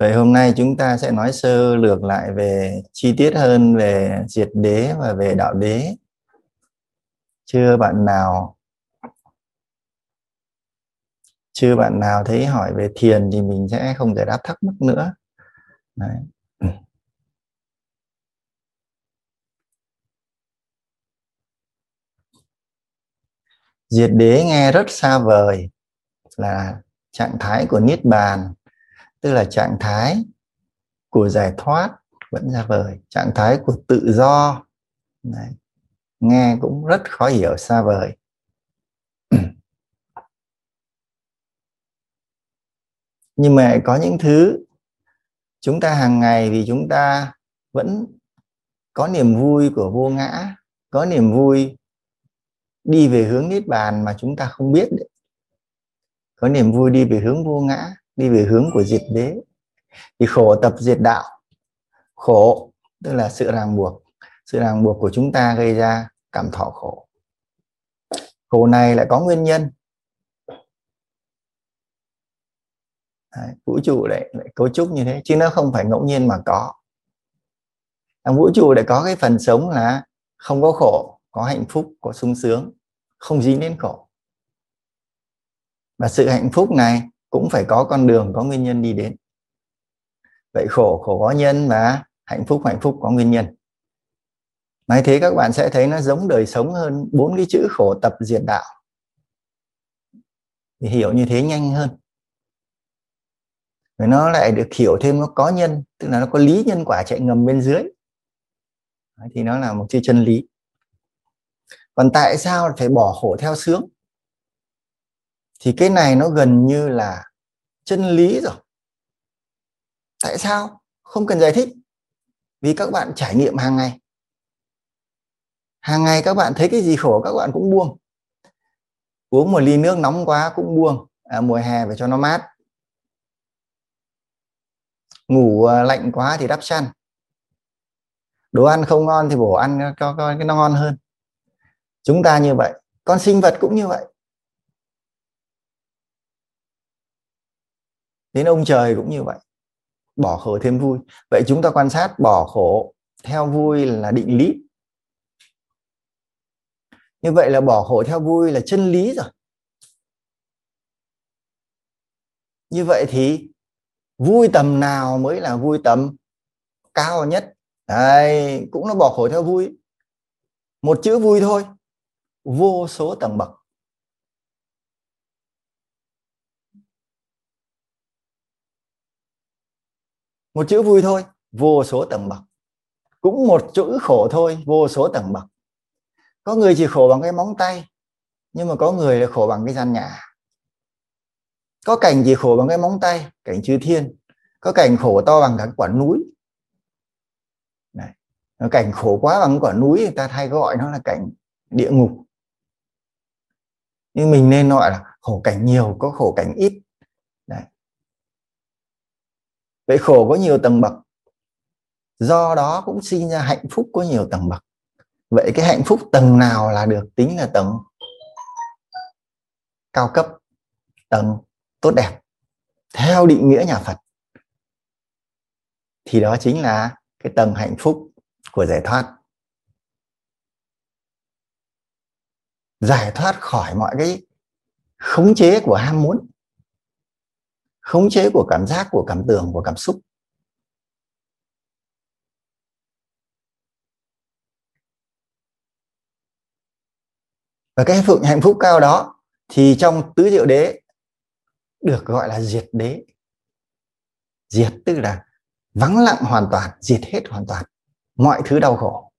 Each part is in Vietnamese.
Vậy hôm nay chúng ta sẽ nói sơ lược lại về chi tiết hơn về diệt đế và về đạo đế. Chưa bạn nào, chưa bạn nào thấy hỏi về thiền thì mình sẽ không giải đáp thắc mắc nữa. Đấy. Diệt đế nghe rất xa vời là trạng thái của niết bàn tức là trạng thái của giải thoát vẫn ra vời, trạng thái của tự do Đấy. nghe cũng rất khó hiểu xa vời nhưng mà có những thứ chúng ta hàng ngày vì chúng ta vẫn có niềm vui của vô ngã, có niềm vui đi về hướng niết bàn mà chúng ta không biết đấy. có niềm vui đi về hướng vô ngã đi về hướng của diệt đế. Thì khổ tập diệt đạo. Khổ tức là sự ràng buộc. Sự ràng buộc của chúng ta gây ra cảm thọ khổ. Khổ này lại có nguyên nhân. Đấy, vũ trụ lại, lại cấu trúc như thế chứ nó không phải ngẫu nhiên mà có. Trong vũ trụ lại có cái phần sống là không có khổ có hạnh phúc có sung sướng không dính đến khổ. Và sự hạnh phúc này cũng phải có con đường, có nguyên nhân đi đến. Vậy khổ khổ có nhân và hạnh phúc hạnh phúc có nguyên nhân. Nói thế các bạn sẽ thấy nó giống đời sống hơn bốn cái chữ khổ tập diệt đạo. Thì hiểu như thế nhanh hơn. Rồi nó lại được hiểu thêm nó có nhân, tức là nó có lý nhân quả chạy ngầm bên dưới. Thì nó là một chữ chân lý. Còn tại sao phải bỏ khổ theo sướng? Thì cái này nó gần như là chân lý rồi. Tại sao? Không cần giải thích. Vì các bạn trải nghiệm hàng ngày. Hàng ngày các bạn thấy cái gì khổ các bạn cũng buông. Uống một ly nước nóng quá cũng buông. À, mùa hè phải cho nó mát. Ngủ à, lạnh quá thì đắp chăn. Đồ ăn không ngon thì bổ ăn cho cái nó ngon hơn. Chúng ta như vậy. Con sinh vật cũng như vậy. Đến ông trời cũng như vậy. Bỏ khổ thêm vui. Vậy chúng ta quan sát bỏ khổ theo vui là định lý. Như vậy là bỏ khổ theo vui là chân lý rồi. Như vậy thì vui tầm nào mới là vui tầm cao nhất? Đây cũng là bỏ khổ theo vui. Một chữ vui thôi. Vô số tầng bậc. Một chữ vui thôi, vô số tầng bậc. Cũng một chữ khổ thôi, vô số tầng bậc. Có người chỉ khổ bằng cái móng tay, nhưng mà có người là khổ bằng cái gian nhà. Có cảnh chỉ khổ bằng cái móng tay, cảnh chư thiên. Có cảnh khổ to bằng cả quả núi. Này cảnh khổ quá bằng quả núi người ta hay gọi nó là cảnh địa ngục. Nhưng mình nên gọi là khổ cảnh nhiều có khổ cảnh ít Đấy vậy khổ có nhiều tầng bậc. Do đó cũng sinh ra hạnh phúc có nhiều tầng bậc. Vậy cái hạnh phúc tầng nào là được? Tính là tầng cao cấp, tầng tốt đẹp. Theo định nghĩa nhà Phật, thì đó chính là cái tầng hạnh phúc của giải thoát. Giải thoát khỏi mọi cái khống chế của ham muốn khống chế của cảm giác, của cảm tưởng, của cảm xúc. Và cái hạnh phúc cao đó thì trong tứ diệu đế được gọi là diệt đế. Diệt tức là vắng lặng hoàn toàn, diệt hết hoàn toàn. Mọi thứ đau khổ.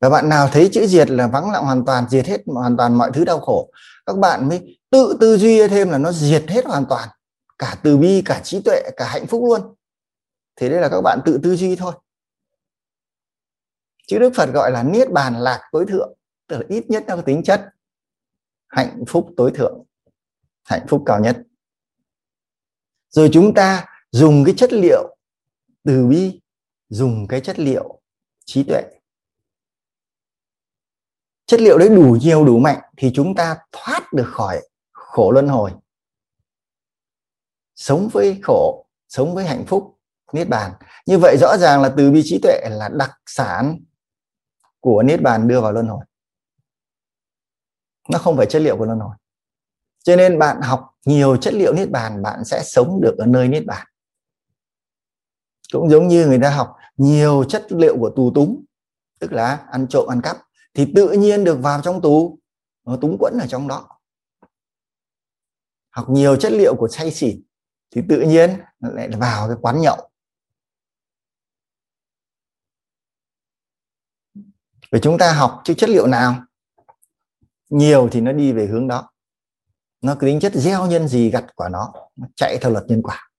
Và bạn nào thấy chữ diệt là vắng lặng hoàn toàn, diệt hết hoàn toàn mọi thứ đau khổ, các bạn mới tự tư duy thêm là nó diệt hết hoàn toàn, cả từ bi, cả trí tuệ, cả hạnh phúc luôn. Thế đây là các bạn tự tư duy thôi. Chứ đức phật gọi là niết bàn lạc tối thượng, tức là ít nhất nó có tính chất hạnh phúc tối thượng, hạnh phúc cao nhất. Rồi chúng ta dùng cái chất liệu từ bi, dùng cái chất liệu trí tuệ. Chất liệu đấy đủ nhiều, đủ mạnh thì chúng ta thoát được khỏi khổ luân hồi. Sống với khổ, sống với hạnh phúc, niết bàn. Như vậy rõ ràng là từ bi trí tuệ là đặc sản của niết bàn đưa vào luân hồi. Nó không phải chất liệu của luân hồi. Cho nên bạn học nhiều chất liệu niết bàn, bạn sẽ sống được ở nơi niết bàn. Cũng giống như người ta học nhiều chất liệu của tù túng, tức là ăn trộm, ăn cắp, thì tự nhiên được vào trong tù, nó túng quẫn ở trong đó học nhiều chất liệu của say xỉn thì tự nhiên lại vào cái quán nhậu. Vậy chúng ta học chứ chất liệu nào? Nhiều thì nó đi về hướng đó. Nó cứ tính chất gieo nhân gì gặt quả nó, nó chạy theo luật nhân quả.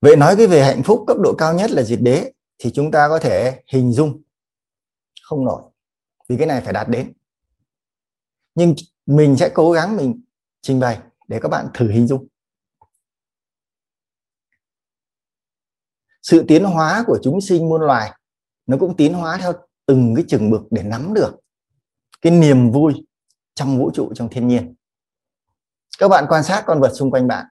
Vậy nói cái về hạnh phúc cấp độ cao nhất là diệt đế thì chúng ta có thể hình dung không nổi, vì cái này phải đạt đến. Nhưng mình sẽ cố gắng mình trình bày để các bạn thử hình dung. Sự tiến hóa của chúng sinh muôn loài, nó cũng tiến hóa theo từng cái chừng mực để nắm được cái niềm vui trong vũ trụ, trong thiên nhiên. Các bạn quan sát con vật xung quanh bạn.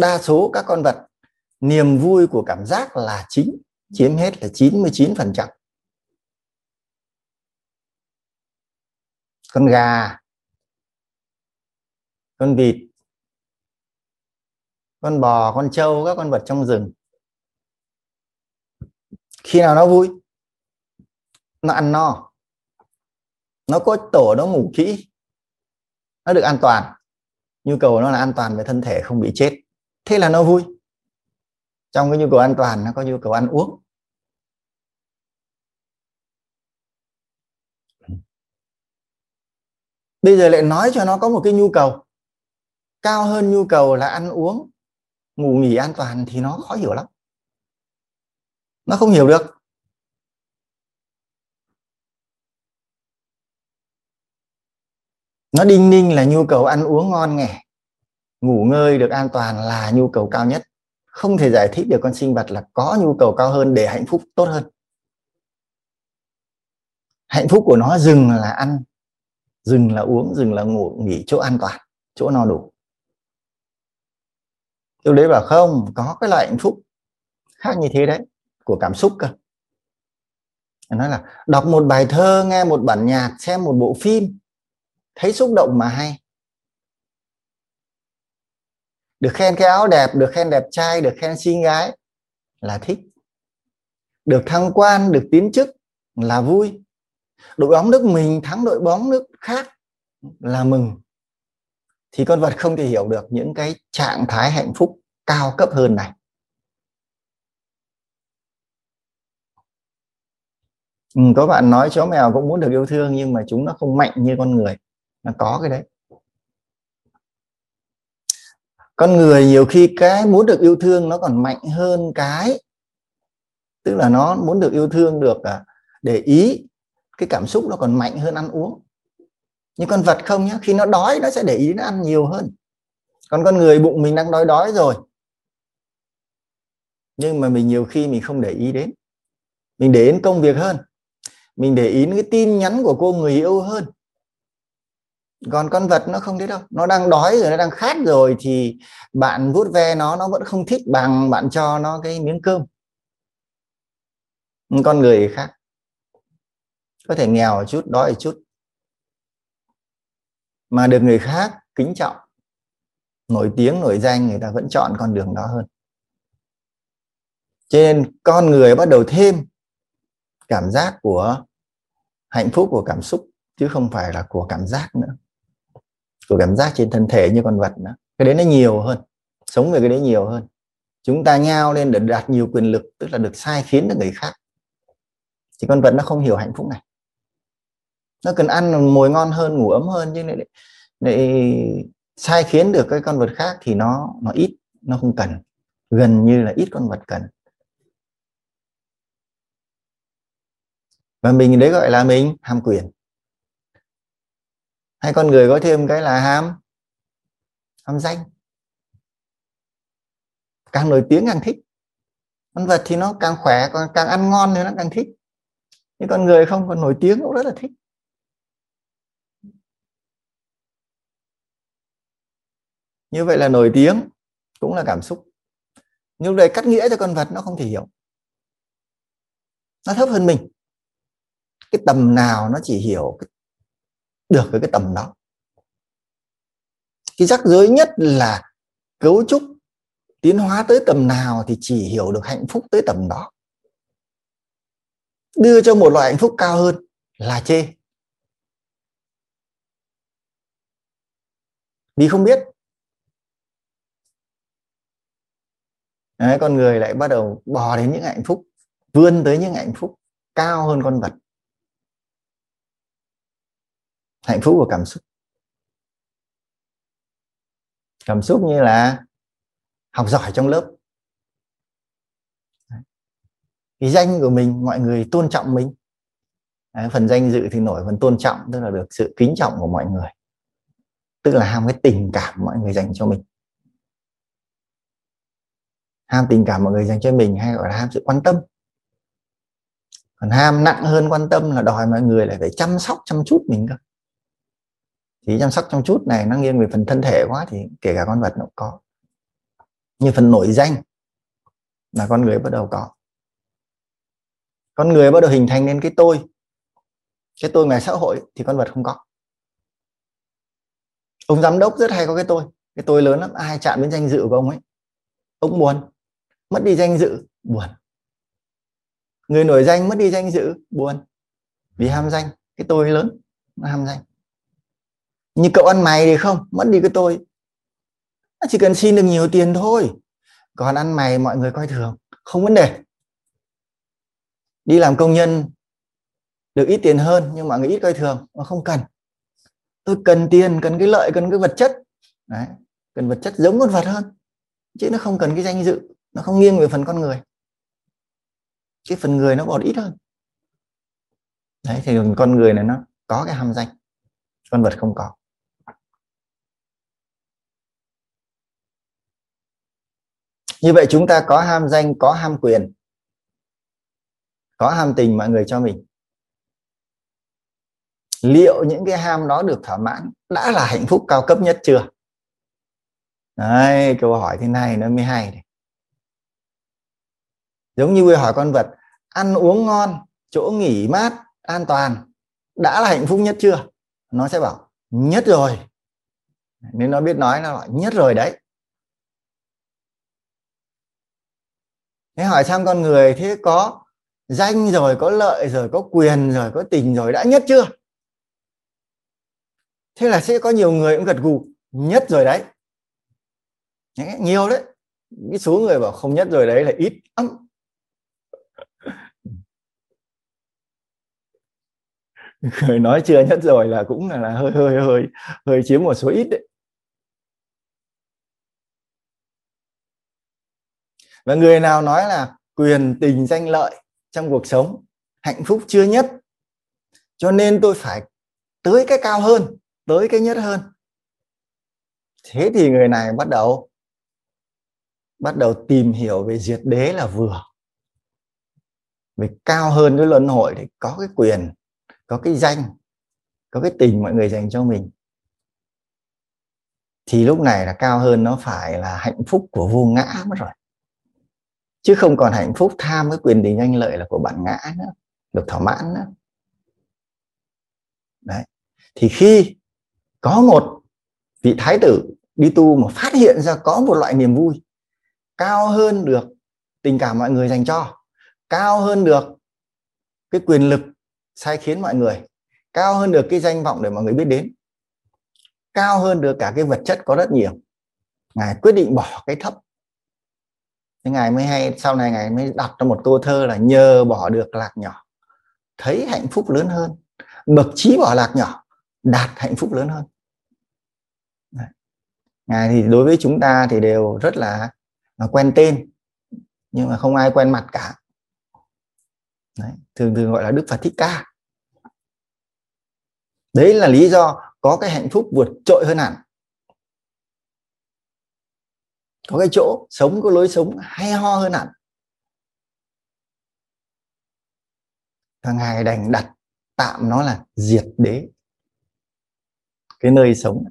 Đa số các con vật, niềm vui của cảm giác là chính, chiếm hết là 99% con gà, con vịt, con bò, con trâu, các con vật trong rừng. Khi nào nó vui, nó ăn no. Nó có tổ, nó ngủ kỹ, nó được an toàn. Nhu cầu nó là an toàn về thân thể, không bị chết. Thế là nó vui. Trong cái nhu cầu an toàn, nó có nhu cầu ăn uống. Bây giờ lại nói cho nó có một cái nhu cầu. Cao hơn nhu cầu là ăn uống, ngủ nghỉ an toàn thì nó khó hiểu lắm. Nó không hiểu được. Nó đinh ninh là nhu cầu ăn uống ngon nghẻ. Ngủ ngơi được an toàn là nhu cầu cao nhất. Không thể giải thích được con sinh vật là có nhu cầu cao hơn để hạnh phúc tốt hơn. Hạnh phúc của nó dừng là ăn dừng là uống, dừng là ngủ, nghỉ chỗ an toàn, chỗ no đủ. Tôi đấy bảo không, có cái loại hạnh phúc khác như thế đấy, của cảm xúc cơ. Nói là đọc một bài thơ, nghe một bản nhạc, xem một bộ phim, thấy xúc động mà hay. Được khen cái áo đẹp, được khen đẹp trai, được khen xinh gái là thích. Được thăng quan, được tiến chức là vui đội bóng nước mình thắng đội bóng nước khác là mừng. Thì con vật không thể hiểu được những cái trạng thái hạnh phúc cao cấp hơn này. Ừ, có bạn nói chó mèo cũng muốn được yêu thương nhưng mà chúng nó không mạnh như con người. Nó có cái đấy. Con người nhiều khi cái muốn được yêu thương nó còn mạnh hơn cái. Tức là nó muốn được yêu thương được à, để ý cái cảm xúc nó còn mạnh hơn ăn uống. Nhưng con vật không nhá, khi nó đói nó sẽ để ý nó ăn nhiều hơn. Còn con người bụng mình đang đói đói rồi, nhưng mà mình nhiều khi mình không để ý đến. Mình để đến công việc hơn, mình để ý đến cái tin nhắn của cô người yêu hơn. Còn con vật nó không thế đâu, nó đang đói rồi, nó đang khát rồi thì bạn vuốt ve nó nó vẫn không thích bằng bạn cho nó cái miếng cơm. Con người khác có thể nghèo một chút, đói một chút. Mà được người khác kính trọng, nổi tiếng, nổi danh, người ta vẫn chọn con đường đó hơn. Cho nên con người bắt đầu thêm cảm giác của hạnh phúc, của cảm xúc, chứ không phải là của cảm giác nữa. Của cảm giác trên thân thể như con vật nữa. Cái đấy nó nhiều hơn, sống về cái đấy nhiều hơn. Chúng ta nhao lên để đạt nhiều quyền lực, tức là được sai khiến được người khác. Thì con vật nó không hiểu hạnh phúc này nó cần ăn mồi ngon hơn ngủ ấm hơn nhưng lại, lại sai khiến được cái con vật khác thì nó nó ít nó không cần. Gần như là ít con vật cần. Và mình đấy gọi là mình ham quyền hay con người có thêm cái là ham ham danh. Càng nổi tiếng càng thích. Con vật thì nó càng khỏe còn càng ăn ngon thì nó càng thích. Nhưng con người không còn nổi tiếng cũng rất là thích. Như vậy là nổi tiếng, cũng là cảm xúc. Nhưng đây cắt nghĩa cho con vật nó không thể hiểu. Nó thấp hơn mình. Cái tầm nào nó chỉ hiểu được với cái tầm đó. Cái rắc rối nhất là cấu trúc tiến hóa tới tầm nào thì chỉ hiểu được hạnh phúc tới tầm đó. Đưa cho một loại hạnh phúc cao hơn là chê. Vì không biết Đấy, con người lại bắt đầu bò đến những hạnh phúc vươn tới những hạnh phúc cao hơn con vật. Hạnh phúc của cảm xúc. Cảm xúc như là học giỏi trong lớp. Cái danh của mình mọi người tôn trọng mình. Đấy, phần danh dự thì nổi phần tôn trọng tức là được sự kính trọng của mọi người. Tức là ham cái tình cảm mọi người dành cho mình ham tình cảm mọi người dành cho mình hay gọi là ham sự quan tâm. Còn ham nặng hơn quan tâm là đòi mọi người lại phải chăm sóc, chăm chút mình cơ. Thì chăm sóc, chăm chút này nó nghiêng về phần thân thể quá thì kể cả con vật nó cũng có. Như phần nổi danh là con người bắt đầu có. Con người bắt đầu hình thành nên cái tôi. Cái tôi ngoài xã hội thì con vật không có. Ông giám đốc rất hay có cái tôi. Cái tôi lớn lắm, ai chạm đến danh dự của ông ấy, ông buồn mất đi danh dự, buồn. Người nổi danh mất đi danh dự, buồn. Vì ham danh, cái tôi lớn, nó ham danh. Như cậu ăn mày thì không, mất đi cái tôi. Nó chỉ cần xin được nhiều tiền thôi. Còn ăn mày, mọi người coi thường, không vấn đề. Đi làm công nhân, được ít tiền hơn, nhưng mọi người ít coi thường mà không cần. Tôi cần tiền, cần cái lợi, cần cái vật chất. Đấy. cần vật chất giống con vật hơn, chứ nó không cần cái danh dự nó không nghiêng về phần con người. Cái phần người nó còn ít hơn. Đấy, thì con người này nó có cái ham danh. Con vật không có. Như vậy chúng ta có ham danh, có ham quyền, có ham tình mọi người cho mình. Liệu những cái ham đó được thỏa mãn, đã là hạnh phúc cao cấp nhất chưa? Đấy, câu hỏi thế này nó mới hay này giống như vừa hỏi con vật, ăn uống ngon, chỗ nghỉ mát, an toàn, đã là hạnh phúc nhất chưa? Nó sẽ bảo, nhất rồi. Nên nó biết nói nó bảo nhất rồi đấy. Thế hỏi sang con người thế có danh rồi, có lợi rồi, có quyền rồi, có tình rồi đã nhất chưa? Thế là sẽ có nhiều người cũng gật gù, nhất rồi đấy. Nhiều đấy. Cái số người bảo không nhất rồi đấy là ít lắm. nói chưa nhất rồi là cũng là, là hơi hơi hơi hơi chiếm một số ít đấy. Và người nào nói là quyền tình danh lợi trong cuộc sống hạnh phúc chưa nhất cho nên tôi phải tới cái cao hơn tới cái nhất hơn. Thế thì người này bắt đầu bắt đầu tìm hiểu về diệt đế là vừa. Về cao hơn cái luân hồi để có cái quyền có cái danh, có cái tình mọi người dành cho mình, thì lúc này là cao hơn nó phải là hạnh phúc của vô ngã mất rồi. Chứ không còn hạnh phúc tham cái quyền tình danh lợi là của bản ngã nữa, được thỏa mãn nữa. Đấy. Thì khi có một vị thái tử đi tu mà phát hiện ra có một loại niềm vui, cao hơn được tình cảm mọi người dành cho, cao hơn được cái quyền lực sai khiến mọi người. Cao hơn được cái danh vọng để mọi người biết đến. Cao hơn được cả cái vật chất có rất nhiều. Ngài quyết định bỏ cái thấp. Thế ngài mới hay sau này ngài mới đặt ra một câu thơ là nhờ bỏ được lạc nhỏ thấy hạnh phúc lớn hơn. Bậc trí bỏ lạc nhỏ đạt hạnh phúc lớn hơn. Đấy. ngài thì đối với chúng ta thì đều rất là, là quen tên nhưng mà không ai quen mặt cả. Đấy. thường thường gọi là đức phật thích ca. Đấy là lý do có cái hạnh phúc vượt trội hơn hẳn. Có cái chỗ sống, có lối sống hay ho hơn hẳn. Và ngài đành đặt tạm nó là diệt đế. Cái nơi sống.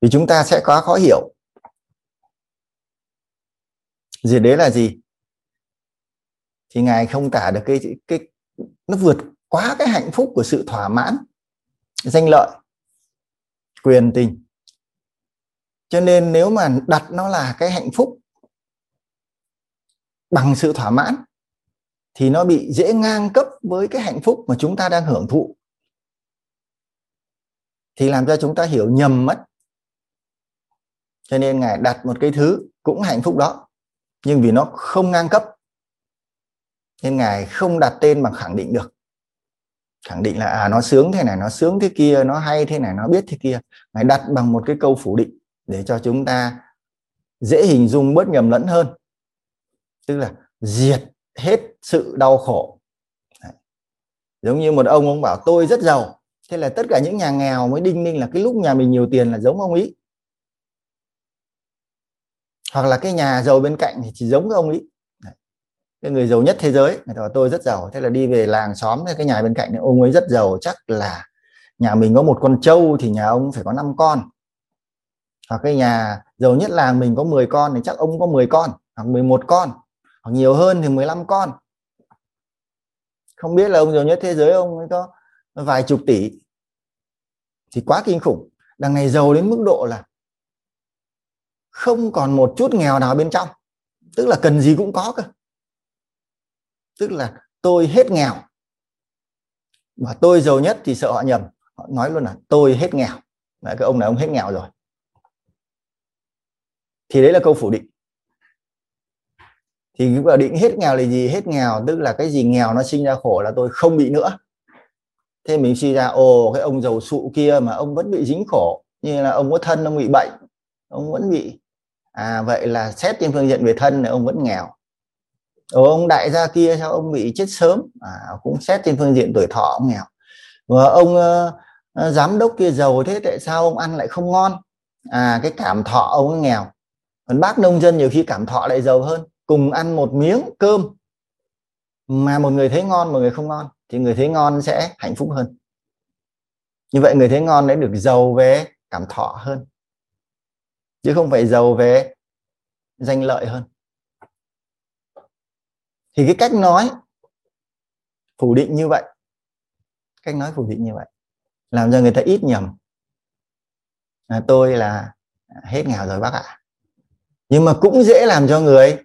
Thì chúng ta sẽ có khó hiểu. Diệt đế là gì? Thì ngài không tả được cái cái, nó vượt quá cái hạnh phúc của sự thỏa mãn, danh lợi, quyền tình. Cho nên nếu mà đặt nó là cái hạnh phúc bằng sự thỏa mãn, thì nó bị dễ ngang cấp với cái hạnh phúc mà chúng ta đang hưởng thụ. Thì làm cho chúng ta hiểu nhầm mất. Cho nên ngài đặt một cái thứ cũng hạnh phúc đó, nhưng vì nó không ngang cấp nên ngài không đặt tên bằng khẳng định được. Khẳng định là à nó sướng thế này, nó sướng thế kia, nó hay thế này, nó biết thế kia. Ngài đặt bằng một cái câu phủ định để cho chúng ta dễ hình dung bớt nhầm lẫn hơn. Tức là diệt hết sự đau khổ. Đấy. giống như một ông ông bảo, tôi rất giàu. Thế là tất cả những nhà nghèo mới đinh ninh là cái lúc nhà mình nhiều tiền là giống ông ấy hoặc là cái nhà giàu bên cạnh thì chỉ giống cái ông ấy cái người giàu nhất thế giới, người ta bảo tôi rất giàu, thế là đi về làng xóm, cái nhà bên cạnh ông ấy rất giàu, chắc là nhà mình có một con trâu thì nhà ông phải có 5 con. Hoặc cái nhà giàu nhất làng mình có 10 con thì chắc ông có 10 con, hoặc 11 con, hoặc nhiều hơn thì 15 con. Không biết là ông giàu nhất thế giới, ông ấy có vài chục tỷ. Thì quá kinh khủng. Đằng này giàu đến mức độ là không còn một chút nghèo nào bên trong. Tức là cần gì cũng có cơ tức là tôi hết nghèo. Mà tôi giàu nhất thì sợ họ nhầm. Họ nói luôn là tôi hết nghèo. Đấy, cái ông này ông hết nghèo rồi. Thì đấy là câu phủ định. Thì cái định hết nghèo là gì? Hết nghèo tức là cái gì nghèo nó sinh ra khổ là tôi không bị nữa. Thế mình suy ra ồ cái ông giàu sụ kia mà ông vẫn bị dính khổ. Như là ông có thân ông bị bệnh ông vẫn bị à vậy là xét trên phương diện về thân là ông vẫn nghèo. Ở ông đại gia kia sao ông bị chết sớm? À, cũng xét trên phương diện tuổi thọ ông nghèo. Và ông uh, giám đốc kia giàu thế tại sao ông ăn lại không ngon? À cái cảm thọ ông ấy nghèo. Còn bác nông dân nhiều khi cảm thọ lại giàu hơn. Cùng ăn một miếng cơm mà một người thấy ngon một người không ngon thì người thấy ngon sẽ hạnh phúc hơn. Như vậy người thấy ngon đấy được giàu về cảm thọ hơn. Chứ không phải giàu về danh lợi hơn thì cái cách nói phủ định như vậy cách nói phủ định như vậy làm cho người ta ít nhầm. À, tôi là hết nghèo rồi bác ạ. Nhưng mà cũng dễ làm cho người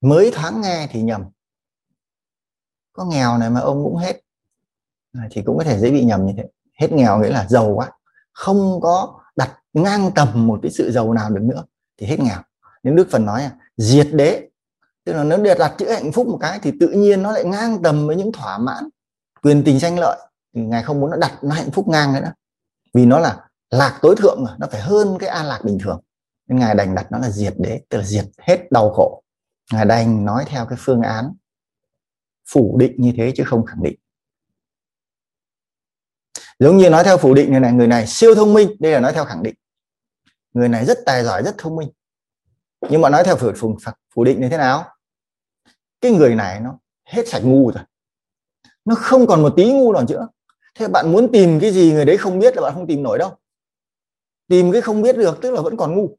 mới thoáng nghe thì nhầm. Có nghèo này mà ông cũng hết à, thì cũng có thể dễ bị nhầm như thế. Hết nghèo nghĩa là giàu quá không có đặt ngang tầm một cái sự giàu nào được nữa thì hết nghèo. Nhưng đức phần nói là diệt đế tức là nếu đặt chữ hạnh phúc một cái thì tự nhiên nó lại ngang tầm với những thỏa mãn, quyền tình tranh lợi. Thì ngài không muốn nó đặt nó hạnh phúc ngang nữa vì nó là lạc tối thượng rồi nó phải hơn cái an lạc bình thường. Nên ngài đành đặt nó là diệt đế, tức là diệt hết đau khổ. Ngài đành nói theo cái phương án phủ định như thế chứ không khẳng định. Giống như nói theo phủ định người này người này siêu thông minh, đây là nói theo khẳng định. Người này rất tài giỏi, rất thông minh nhưng mà nói theo phủ, phủ, phủ định như thế nào? Cái người này nó hết sạch ngu rồi. Nó không còn một tí ngu nào nữa. Thế bạn muốn tìm cái gì người đấy không biết là bạn không tìm nổi đâu. Tìm cái không biết được tức là vẫn còn ngu.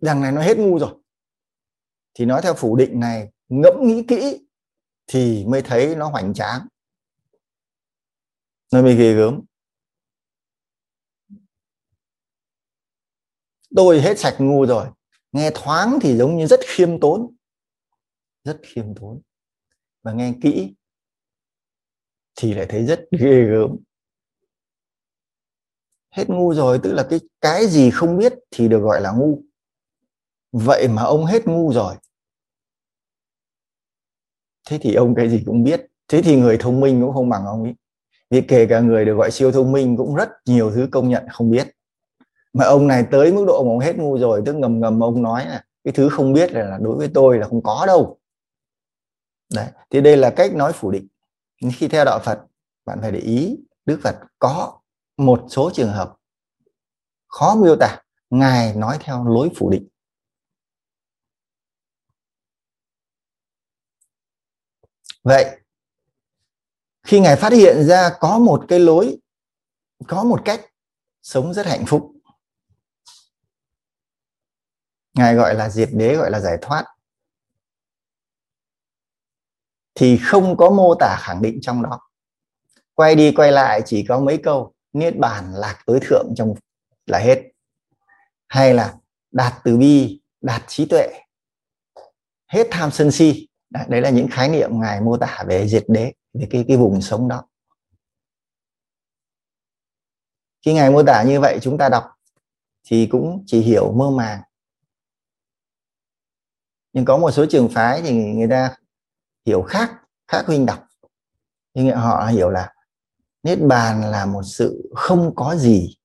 Đằng này nó hết ngu rồi. Thì nói theo phủ định này ngẫm nghĩ kỹ thì mới thấy nó hoành tráng. Nó mới ghê gớm. Tôi hết sạch ngu rồi nghe thoáng thì giống như rất khiêm tốn. Rất khiêm tốn. Và nghe kỹ thì lại thấy rất ghê gớm. Hết ngu rồi, tức là cái cái gì không biết thì được gọi là ngu. Vậy mà ông hết ngu rồi. Thế thì ông cái gì cũng biết. Thế thì người thông minh cũng không bằng ông ấy. Vì kể cả người được gọi siêu thông minh cũng rất nhiều thứ công nhận không biết mà ông này tới mức độ ông hết ngu rồi tức ngầm ngầm ông nói là cái thứ không biết là, là đối với tôi là không có đâu. Đấy thì đây là cách nói phủ định. Khi theo đạo Phật bạn phải để ý Đức Phật có một số trường hợp khó miêu tả ngài nói theo lối phủ định. Vậy khi ngài phát hiện ra có một cái lối có một cách sống rất hạnh phúc ngài gọi là diệt đế, gọi là giải thoát. Thì không có mô tả khẳng định trong đó. Quay đi quay lại chỉ có mấy câu niết bàn, lạc tối thượng trong là hết. Hay là đạt từ bi, đạt trí tuệ. Hết tham sân si. Đấy là những khái niệm ngài mô tả về diệt đế, về cái cái vùng sống đó. Khi ngài mô tả như vậy, chúng ta đọc, thì cũng chỉ hiểu mơ màng nhưng có một số trường phái thì người ta hiểu khác khác huynh đọc. Nhưng họ hiểu là niết bàn là một sự không có gì.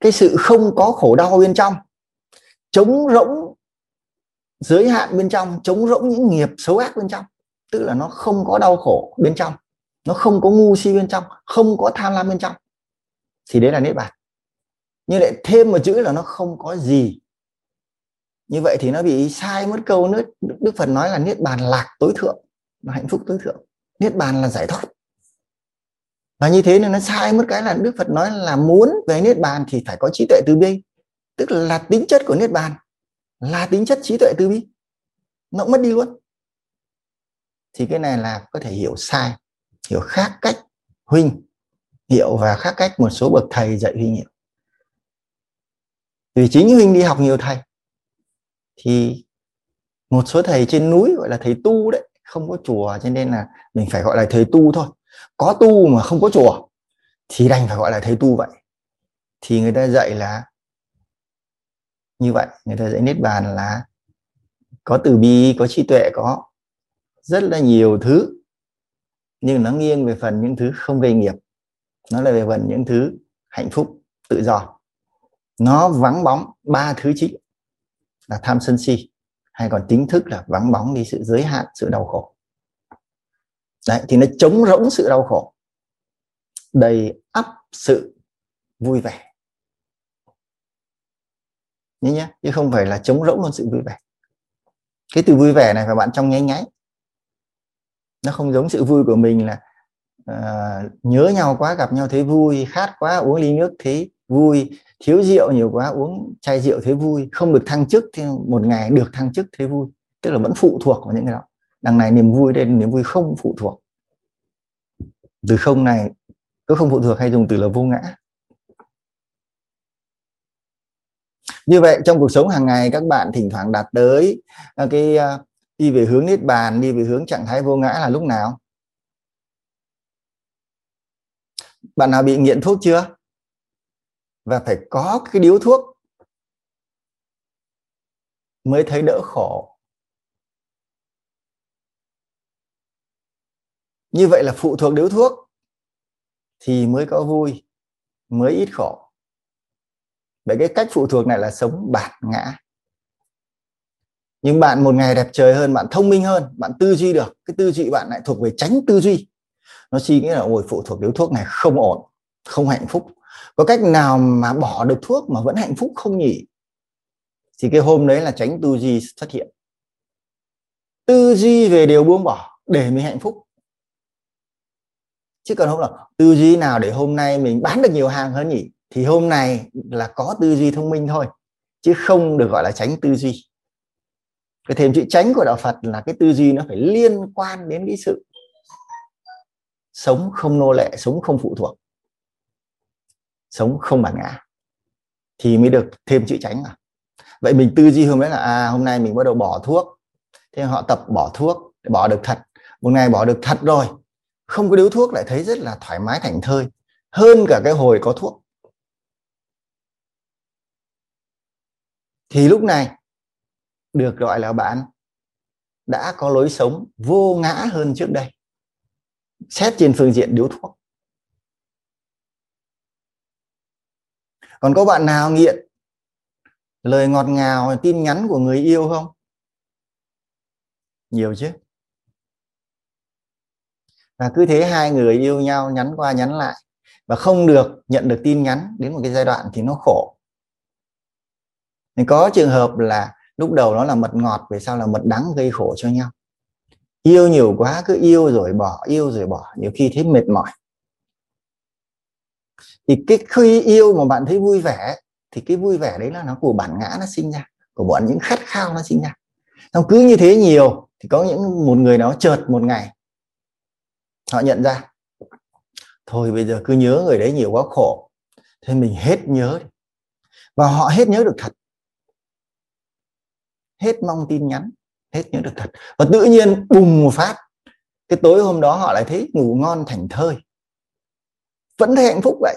Cái sự không có khổ đau bên trong chống rỗng giới hạn bên trong chống rỗng những nghiệp xấu ác bên trong. Tức là nó không có đau khổ bên trong, nó không có ngu si bên trong, không có tham lam bên trong. Thì đấy là niết bàn. Nhưng lại thêm một chữ là nó không có gì như vậy thì nó bị sai mất câu nữa. Đức phật nói là niết bàn lạc tối thượng, là hạnh phúc tối thượng. Niết bàn là giải thoát. Và như thế nên nó sai mất cái là đức phật nói là muốn về niết bàn thì phải có trí tuệ từ bi. Tức là tính chất của niết bàn là tính chất trí tuệ từ bi. Nó cũng mất đi luôn. Thì cái này là có thể hiểu sai, hiểu khác cách huynh, hiểu và khác cách một số bậc thầy dạy huynh hiểu vì chính huynh đi học nhiều thầy thì một số thầy trên núi gọi là thầy tu đấy, không có chùa cho nên là mình phải gọi là thầy tu thôi. Có tu mà không có chùa thì đành phải gọi là thầy tu vậy. Thì người ta dạy là như vậy, người ta dạy niết bàn là có từ bi, có trí tuệ, có rất là nhiều thứ, nhưng nó nghiêng về phần những thứ không gây nghiệp. Nó là về phần những thứ hạnh phúc, tự do. Nó vắng bóng ba thứ chính là tham sân si hay còn tính thức là vắng bóng đi sự giới hạn sự đau khổ. Đấy thì nó chống rỗng sự đau khổ. Đầy ắp sự vui vẻ. Nhé nhé chứ không phải là chống rỗng luôn sự vui vẻ. Cái từ vui vẻ này phải bạn trong nháy nháy. Nó không giống sự vui của mình là uh, nhớ nhau quá gặp nhau thấy vui khát quá uống ly nước thấy vui thiếu rượu nhiều quá, uống chai rượu thấy vui. Không được thăng chức thì một ngày được thăng chức thấy vui. Tức là vẫn phụ thuộc vào những cái đó. Đằng này niềm vui đây niềm vui không phụ thuộc. Từ không này có không phụ thuộc hay dùng từ là vô ngã. Như vậy, trong cuộc sống hàng ngày, các bạn thỉnh thoảng đạt tới à, cái à, đi về hướng niết bàn, đi về hướng trạng thái vô ngã là lúc nào? Bạn nào bị nghiện thuốc chưa? Và phải có cái điếu thuốc mới thấy đỡ khổ. Như vậy là phụ thuộc điếu thuốc thì mới có vui, mới ít khổ. Vậy cái cách phụ thuộc này là sống bản ngã. Nhưng bạn một ngày đẹp trời hơn, bạn thông minh hơn, bạn tư duy được, cái tư duy bạn lại thuộc về tránh tư duy. Nó suy nghĩ là, ôi, phụ thuộc điếu thuốc này không ổn, không hạnh phúc có cách nào mà bỏ được thuốc mà vẫn hạnh phúc không nhỉ? Thì cái hôm đấy là tránh tư duy xuất hiện. Tư duy về điều buông bỏ để mình hạnh phúc. Chứ còn không là tư duy nào để hôm nay mình bán được nhiều hàng hơn nhỉ? Thì hôm nay là có tư duy thông minh thôi, chứ không được gọi là tránh tư duy. Cái thêm chữ tránh của đạo Phật là cái tư duy nó phải liên quan đến cái sự sống không nô lệ, sống không phụ thuộc sống không bản ngã, thì mới được thêm chữ tránh à. Vậy mình tư duy hôm đấy là à hôm nay mình bắt đầu bỏ thuốc. Thế họ tập bỏ thuốc để bỏ được thật. Một ngày bỏ được thật rồi, không có điếu thuốc lại thấy rất là thoải mái thảnh thơi, hơn cả cái hồi có thuốc. Thì lúc này, được gọi là bạn đã có lối sống vô ngã hơn trước đây. Xét trên phương diện điếu thuốc. Còn có bạn nào nghiện lời ngọt ngào, tin nhắn của người yêu không? Nhiều chứ. Và cứ thế hai người yêu nhau nhắn qua nhắn lại và không được nhận được tin nhắn đến một cái giai đoạn thì nó khổ. Thì có trường hợp là lúc đầu nó là mật ngọt, về sau là mật đắng, gây khổ cho nhau. Yêu nhiều quá, cứ yêu rồi bỏ, yêu rồi bỏ, nhiều khi thấy mệt mỏi thì cái khi yêu mà bạn thấy vui vẻ, thì cái vui vẻ đấy là nó của bản ngã nó sinh ra, của bọn những khát khao nó sinh ra. Xong cứ như thế nhiều, thì có những một người nào chợt một ngày, họ nhận ra, thôi bây giờ cứ nhớ người đấy nhiều quá khổ, thế mình hết nhớ và họ hết nhớ được thật. Hết mong tin nhắn, hết nhớ được thật. Và tự nhiên bùng một phát, cái tối hôm đó họ lại thấy ngủ ngon thành thơi. Vẫn thấy hạnh phúc vậy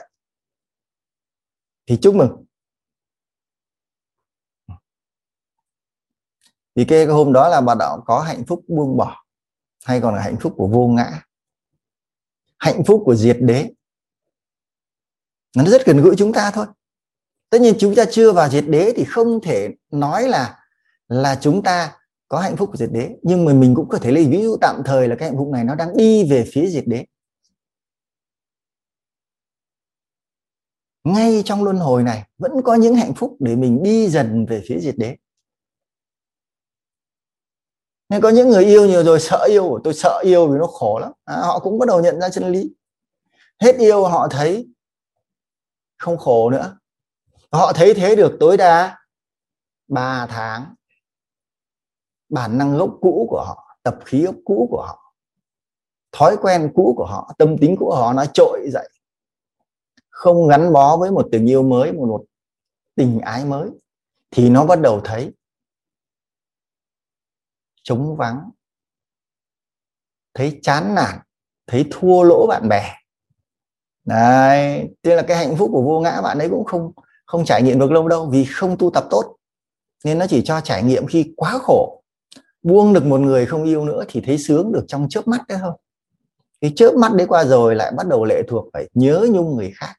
thì chúc mừng. Vì cái hôm đó là bạn đã có hạnh phúc buông bỏ, hay còn là hạnh phúc của vô ngã. Hạnh phúc của diệt đế. Nó rất gần gũi chúng ta thôi. Tất nhiên chúng ta chưa vào diệt đế thì không thể nói là là chúng ta có hạnh phúc của diệt đế. Nhưng mà mình cũng có thể lấy ví dụ tạm thời là cái hạnh phúc này nó đang đi về phía diệt đế. Ngay trong luân hồi này vẫn có những hạnh phúc để mình đi dần về phía diệt đế. Nên có những người yêu nhiều rồi sợ yêu tôi sợ yêu vì nó khổ lắm. À, họ cũng bắt đầu nhận ra chân lý. Hết yêu họ thấy không khổ nữa. Họ thấy thế được tối đa 3 tháng. Bản năng gốc cũ của họ tập khí gốc cũ của họ thói quen cũ của họ tâm tính cũ của họ nó trội dậy không gắn bó với một tình yêu mới một, một tình ái mới thì nó bắt đầu thấy trống vắng thấy chán nản thấy thua lỗ bạn bè. Đấy tức là cái hạnh phúc của vô ngã bạn ấy cũng không không trải nghiệm được lâu đâu vì không tu tập tốt. Nên nó chỉ cho trải nghiệm khi quá khổ buông được một người không yêu nữa thì thấy sướng được trong chớp mắt đấy thôi. Cái chớp mắt đấy qua rồi lại bắt đầu lệ thuộc phải nhớ nhung người khác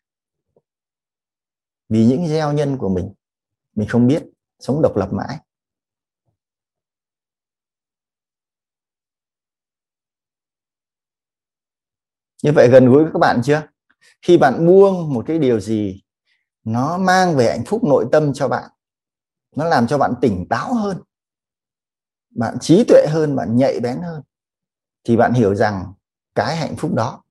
vì những gieo nhân của mình mình không biết, sống độc lập mãi. Như vậy gần gũi với các bạn chưa? Khi bạn buông một cái điều gì, nó mang về hạnh phúc nội tâm cho bạn, nó làm cho bạn tỉnh táo hơn, bạn trí tuệ hơn, bạn nhạy bén hơn, thì bạn hiểu rằng cái hạnh phúc đó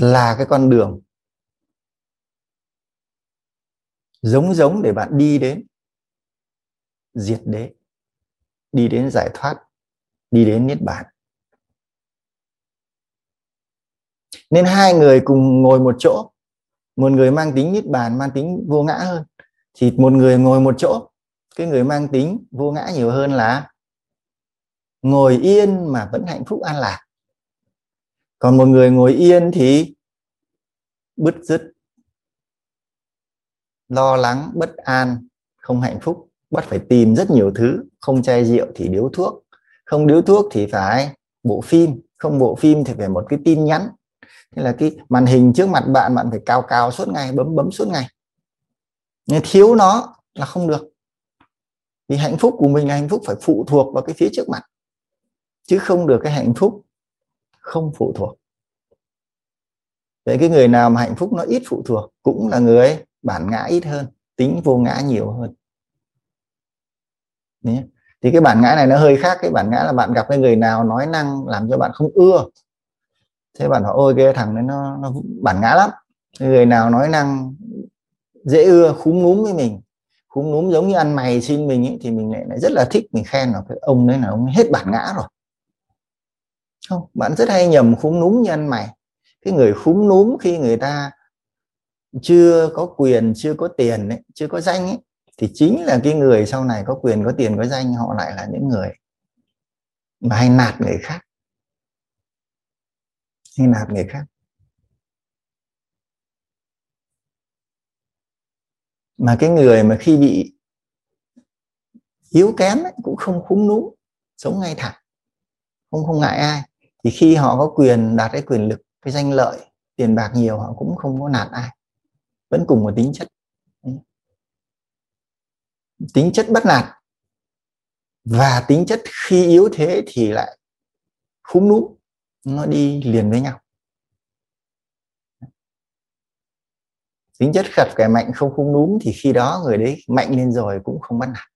là cái con đường giống giống để bạn đi đến diệt đế, đi đến giải thoát, đi đến niết bàn. Nên hai người cùng ngồi một chỗ. Một người mang tính niết bàn, mang tính vô ngã hơn, thì một người ngồi một chỗ. Cái người mang tính vô ngã nhiều hơn là ngồi yên mà vẫn hạnh phúc an lạc. Còn một người ngồi yên thì bứt rứt lo lắng, bất an, không hạnh phúc, bắt phải tìm rất nhiều thứ, không chai rượu thì điếu thuốc, không điếu thuốc thì phải bộ phim, không bộ phim thì phải một cái tin nhắn. Thế là cái màn hình trước mặt bạn bạn phải cao cao suốt ngày, bấm bấm suốt ngày. Nhưng thiếu nó là không được. Vì hạnh phúc của mình là hạnh phúc phải phụ thuộc vào cái phía trước mặt. Chứ không được cái hạnh phúc không phụ thuộc. Vậy cái người nào mà hạnh phúc nó ít phụ thuộc cũng là người bản ngã ít hơn tính vô ngã nhiều hơn. Thì cái bản ngã này nó hơi khác cái bản ngã là bạn gặp cái người nào nói năng làm cho bạn không ưa. Thế bạn nói ôi cái thằng đấy nó, nó bản ngã lắm. Người nào nói năng dễ ưa khúm núm với mình khúm núm giống như ăn mày xin mình ấy, thì mình lại, lại rất là thích mình khen là cái ông đấy là ông hết bản ngã rồi. Không bạn rất hay nhầm khúm núm như ăn mày. Cái người khúm núm khi người ta chưa có quyền chưa có tiền ấy, chưa có danh ấy, thì chính là cái người sau này có quyền có tiền có danh họ lại là những người mà hay nạt người khác. Hay nạt người khác. Mà cái người mà khi bị yếu kém ấy, cũng không khúng núm sống ngay thẳng không không ngại ai. Thì khi họ có quyền đạt cái quyền lực cái danh lợi tiền bạc nhiều họ cũng không có nạt ai vẫn cùng một tính chất. Tính chất bắt nạt và tính chất khi yếu thế thì lại khúng núm. Nó đi liền với nhau. Tính chất khập kẻ mạnh không khung núm thì khi đó người đấy mạnh lên rồi cũng không bắt nạt.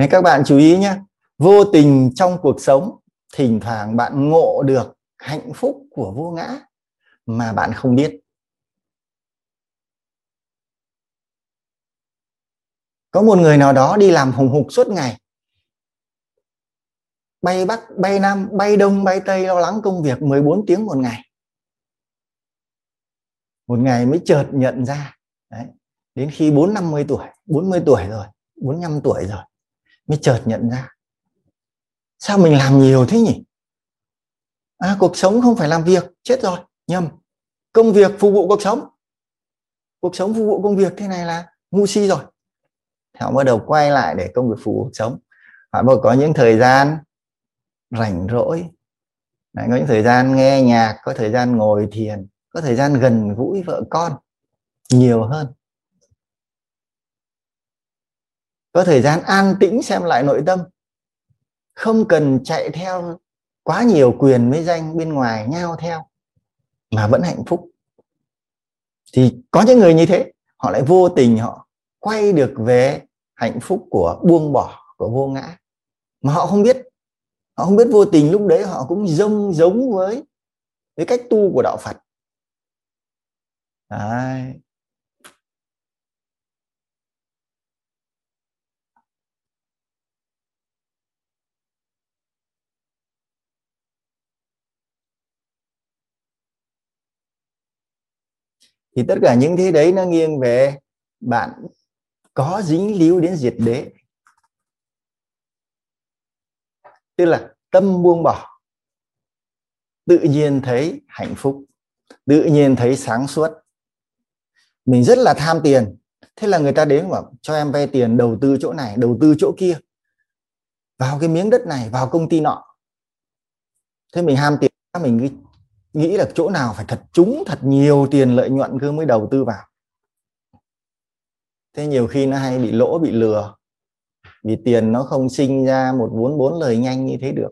Nên các bạn chú ý nhé. Vô tình trong cuộc sống, thỉnh thoảng bạn ngộ được hạnh phúc của vô ngã mà bạn không biết. Có một người nào đó đi làm hùng hục suốt ngày. Bay bắc, bay nam, bay đông, bay tây, lo lắng công việc 14 tiếng một ngày. Một ngày mới chợt nhận ra, đấy, đến khi bốn năm mươi tuổi 40 tuổi rồi 45 tuổi rồi mới chợt nhận ra. Sao mình làm nhiều thế nhỉ? À cuộc sống không phải làm việc chết rồi nhầm. Công việc phục vụ cuộc sống. Cuộc sống phục vụ công việc thế này là ngu si rồi. Họ bắt đầu quay lại để công việc phục vụ cuộc sống. Họ bắt có những thời gian rảnh rỗi. Đấy, có những thời gian nghe nhạc có thời gian ngồi thiền có thời gian gần gũi vợ con nhiều hơn. Có thời gian an tĩnh xem lại nội tâm. Không cần chạy theo quá nhiều quyền với danh bên ngoài nhau theo, mà vẫn hạnh phúc. Thì có những người như thế, họ lại vô tình họ quay được về hạnh phúc của buông bỏ, của vô ngã. Mà họ không biết, họ không biết vô tình lúc đấy họ cũng giống giống với với cách tu của đạo Phật. Đấy. Thì tất cả những thế đấy nó nghiêng về bạn có dính líu đến diệt đế. Tức là tâm buông bỏ. Tự nhiên thấy hạnh phúc. Tự nhiên thấy sáng suốt. Mình rất là tham tiền. Thế là người ta đến mà cho em vay tiền đầu tư chỗ này, đầu tư chỗ kia. Vào cái miếng đất này, vào công ty nọ. Thế mình ham tiền mình nghĩ là chỗ nào phải thật trúng thật nhiều tiền lợi nhuận cứ mới đầu tư vào. Thế nhiều khi nó hay bị lỗ, bị lừa. Vì tiền nó không sinh ra một vốn bốn lời nhanh như thế được.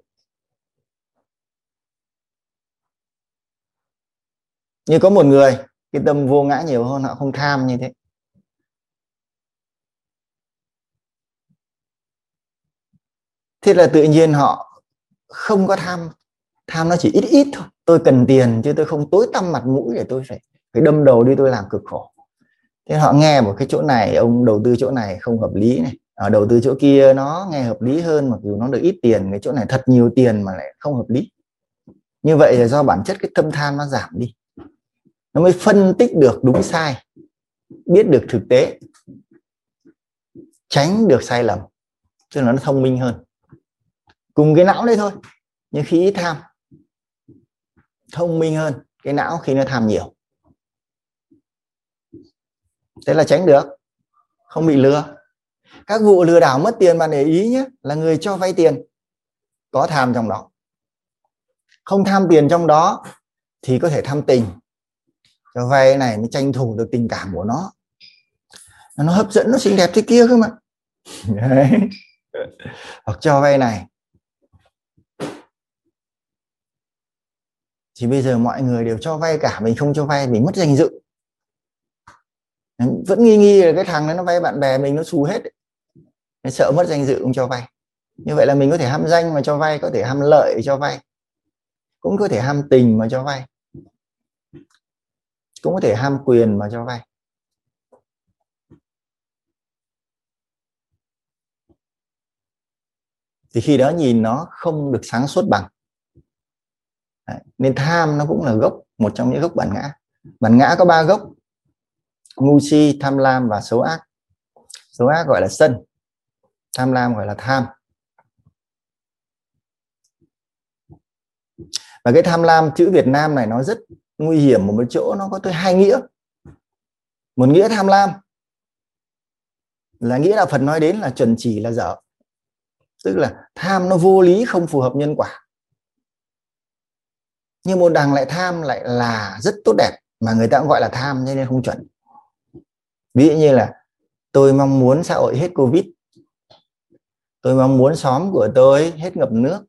Như có một người, cái tâm vô ngã nhiều hơn, họ không tham như thế. Thế là tự nhiên họ không có tham. Tham nó chỉ ít ít thôi tôi cần tiền chứ tôi không tối tăm mặt mũi để tôi phải phải đâm đầu đi tôi làm cực khổ. Thế họ nghe một cái chỗ này, ông đầu tư chỗ này không hợp lý này. Ở đầu tư chỗ kia nó nghe hợp lý hơn mặc dù nó được ít tiền, cái chỗ này thật nhiều tiền mà lại không hợp lý. Như vậy là do bản chất cái tâm tham nó giảm đi. Nó mới phân tích được đúng sai, biết được thực tế, tránh được sai lầm, cho nó thông minh hơn. Cùng cái não đấy thôi, nhưng khi ít tham thông minh hơn cái não khi nó tham nhiều. Thế là tránh được, không bị lừa. Các vụ lừa đảo mất tiền bạn để ý nhé, là người cho vay tiền, có tham trong đó. Không tham tiền trong đó thì có thể tham tình. Cho vay này mới tranh thủ được tình cảm của nó. Nó hấp dẫn, nó xinh đẹp thế kia cơ mà. Đấy. hoặc cho vay này thì bây giờ mọi người đều cho vay cả, mình không cho vay mình mất danh dự. Vẫn nghi nghi là cái thằng đấy nó vay bạn bè mình nó xù hết nó sợ mất danh dự không cho vay. Như vậy là mình có thể ham danh mà cho vay, có thể ham lợi cho vay. Cũng có thể ham tình mà cho vay. Cũng có thể ham quyền mà cho vay. Thì khi đó nhìn nó không được sáng suốt bằng. Đấy. nên tham nó cũng là gốc, một trong những gốc bản ngã. Bản ngã có ba gốc, ngu si, tham lam và xấu ác. Xấu ác gọi là sân, tham lam gọi là tham. Và cái tham lam chữ Việt Nam này nó rất nguy hiểm một chỗ, nó có tới hai nghĩa. Một nghĩa tham lam là nghĩa là Phật nói đến là chuẩn chỉ là dở. Tức là tham nó vô lý, không phù hợp nhân quả nhưng một đằng lại tham lại là rất tốt đẹp mà người ta cũng gọi là tham nên không chuẩn. Ví dụ như là tôi mong muốn xã hội hết covid. Tôi mong muốn xóm của tôi hết ngập nước.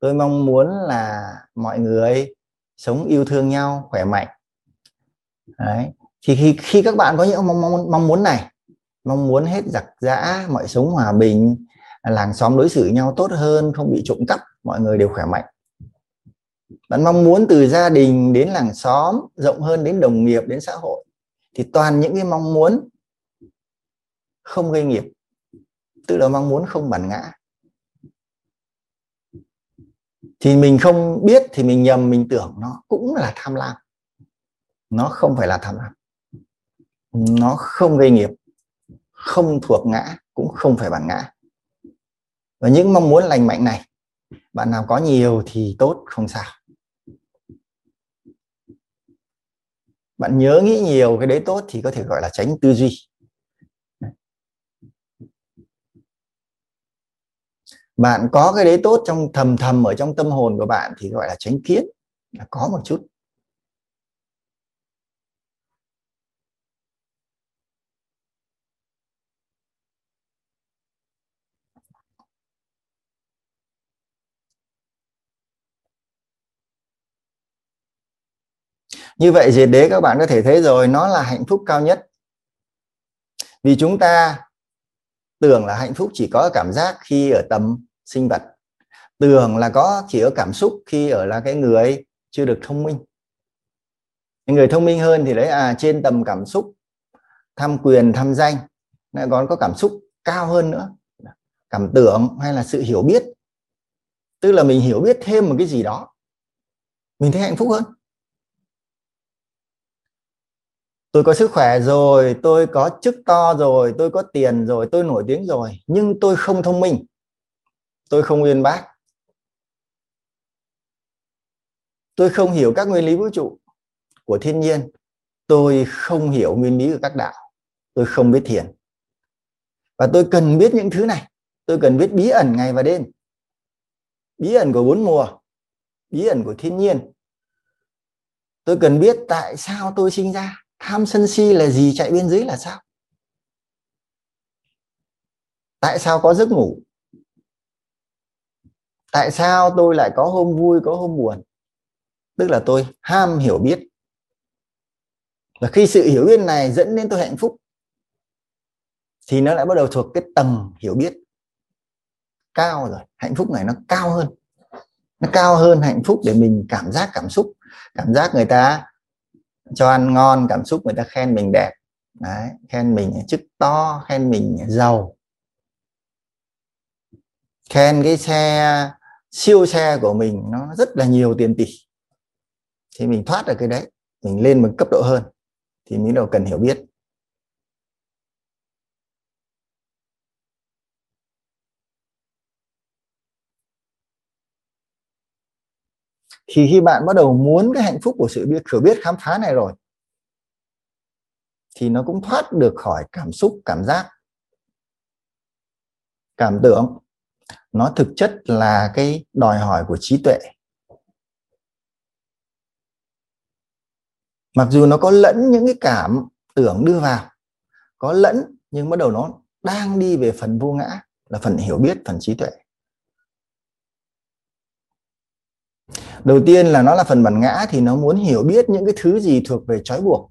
Tôi mong muốn là mọi người sống yêu thương nhau khỏe mạnh. Đấy. thì khi, khi các bạn có những mong, mong, mong muốn này mong muốn hết giặc giã mọi sống hòa bình làng xóm đối xử nhau tốt hơn không bị trộm cắp mọi người đều khỏe mạnh bạn mong muốn từ gia đình đến làng xóm, rộng hơn đến đồng nghiệp, đến xã hội, thì toàn những cái mong muốn không gây nghiệp, tức là mong muốn không bản ngã. Thì mình không biết thì mình nhầm, mình tưởng nó cũng là tham lam. Nó không phải là tham lam. Nó không gây nghiệp, không thuộc ngã, cũng không phải bản ngã. Và những mong muốn lành mạnh này bạn nào có nhiều thì tốt, không sao. Bạn nhớ nghĩ nhiều cái đấy tốt thì có thể gọi là tránh tư duy. Bạn có cái đấy tốt trong thầm thầm ở trong tâm hồn của bạn thì gọi là tránh kiến. Là có một chút. Như vậy diệt đế các bạn có thể thấy rồi, nó là hạnh phúc cao nhất. Vì chúng ta tưởng là hạnh phúc chỉ có cảm giác khi ở tầm sinh vật. Tưởng là có chỉ ở cảm xúc khi ở là cái người chưa được thông minh. Người thông minh hơn thì đấy à trên tầm cảm xúc, tham quyền, tham danh, lại còn có cảm xúc cao hơn nữa. Cảm tưởng hay là sự hiểu biết. Tức là mình hiểu biết thêm một cái gì đó, mình thấy hạnh phúc hơn. Tôi có sức khỏe rồi, tôi có chức to rồi, tôi có tiền rồi, tôi nổi tiếng rồi, nhưng tôi không thông minh. Tôi không uyên bác. Tôi không hiểu các nguyên lý vũ trụ của thiên nhiên. Tôi không hiểu nguyên lý của các đạo. Tôi không biết thiền. Và tôi cần biết những thứ này. Tôi cần biết bí ẩn ngày và đêm. Bí ẩn của bốn mùa. Bí ẩn của thiên nhiên. Tôi cần biết tại sao tôi sinh ra tham sân si là gì chạy bên dưới là sao? Tại sao có giấc ngủ? Tại sao tôi lại có hôm vui, có hôm buồn? Tức là tôi ham hiểu biết. Và khi sự hiểu biết này dẫn đến tôi hạnh phúc, thì nó lại bắt đầu thuộc cái tầng hiểu biết. Cao rồi, hạnh phúc này nó cao hơn. Nó cao hơn hạnh phúc để mình cảm giác cảm xúc. Cảm giác người ta cho ăn ngon cảm xúc người ta khen mình đẹp. Đấy, khen mình chức to khen mình giàu. Khen cái xe siêu xe của mình nó rất là nhiều tiền tỷ. Thì mình thoát được cái đấy mình lên một cấp độ hơn thì mới đầu cần hiểu biết. Thì khi bạn bắt đầu muốn cái hạnh phúc của sự biết, hiểu biết, khám phá này rồi, thì nó cũng thoát được khỏi cảm xúc, cảm giác. Cảm tưởng, nó thực chất là cái đòi hỏi của trí tuệ. Mặc dù nó có lẫn những cái cảm tưởng đưa vào, có lẫn nhưng bắt đầu nó đang đi về phần vô ngã, là phần hiểu biết, phần trí tuệ. Đầu tiên là nó là phần bản ngã thì nó muốn hiểu biết những cái thứ gì thuộc về trói buộc.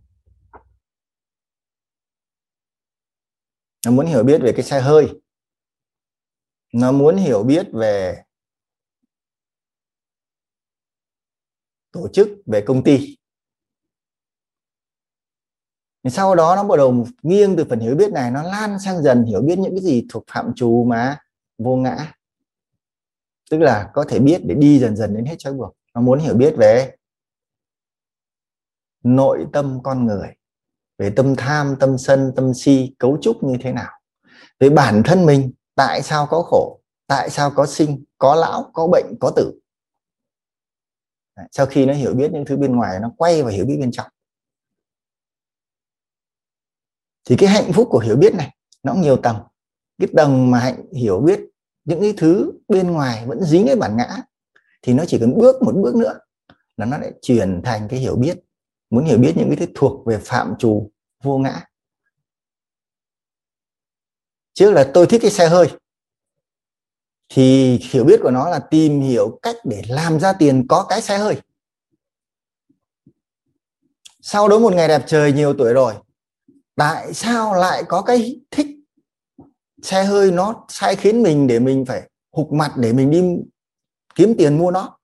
Nó muốn hiểu biết về cái xe hơi. Nó muốn hiểu biết về tổ chức, về công ty. Sau đó nó bắt đầu nghiêng từ phần hiểu biết này, nó lan sang dần hiểu biết những cái gì thuộc phạm trù mà vô ngã. Tức là có thể biết để đi dần dần đến hết trói buộc nó muốn hiểu biết về nội tâm con người, về tâm tham, tâm sân, tâm si, cấu trúc như thế nào, về bản thân mình, tại sao có khổ, tại sao có sinh, có lão, có bệnh, có tử. Sau khi nó hiểu biết những thứ bên ngoài, nó quay và hiểu biết bên trong. Thì cái hạnh phúc của hiểu biết này, nó cũng nhiều tầng. Cái tầng mà hạnh hiểu biết những cái thứ bên ngoài vẫn dính cái bản ngã thì nó chỉ cần bước một bước nữa là nó lại chuyển thành cái hiểu biết, muốn hiểu biết những cái thứ thuộc về phạm trù, vô ngã. Trước là tôi thích cái xe hơi, thì hiểu biết của nó là tìm hiểu cách để làm ra tiền có cái xe hơi. Sau đó một ngày đẹp trời nhiều tuổi rồi, tại sao lại có cái thích xe hơi nó sai khiến mình để mình phải hụt mặt để mình đi kiếm tiền mua nó.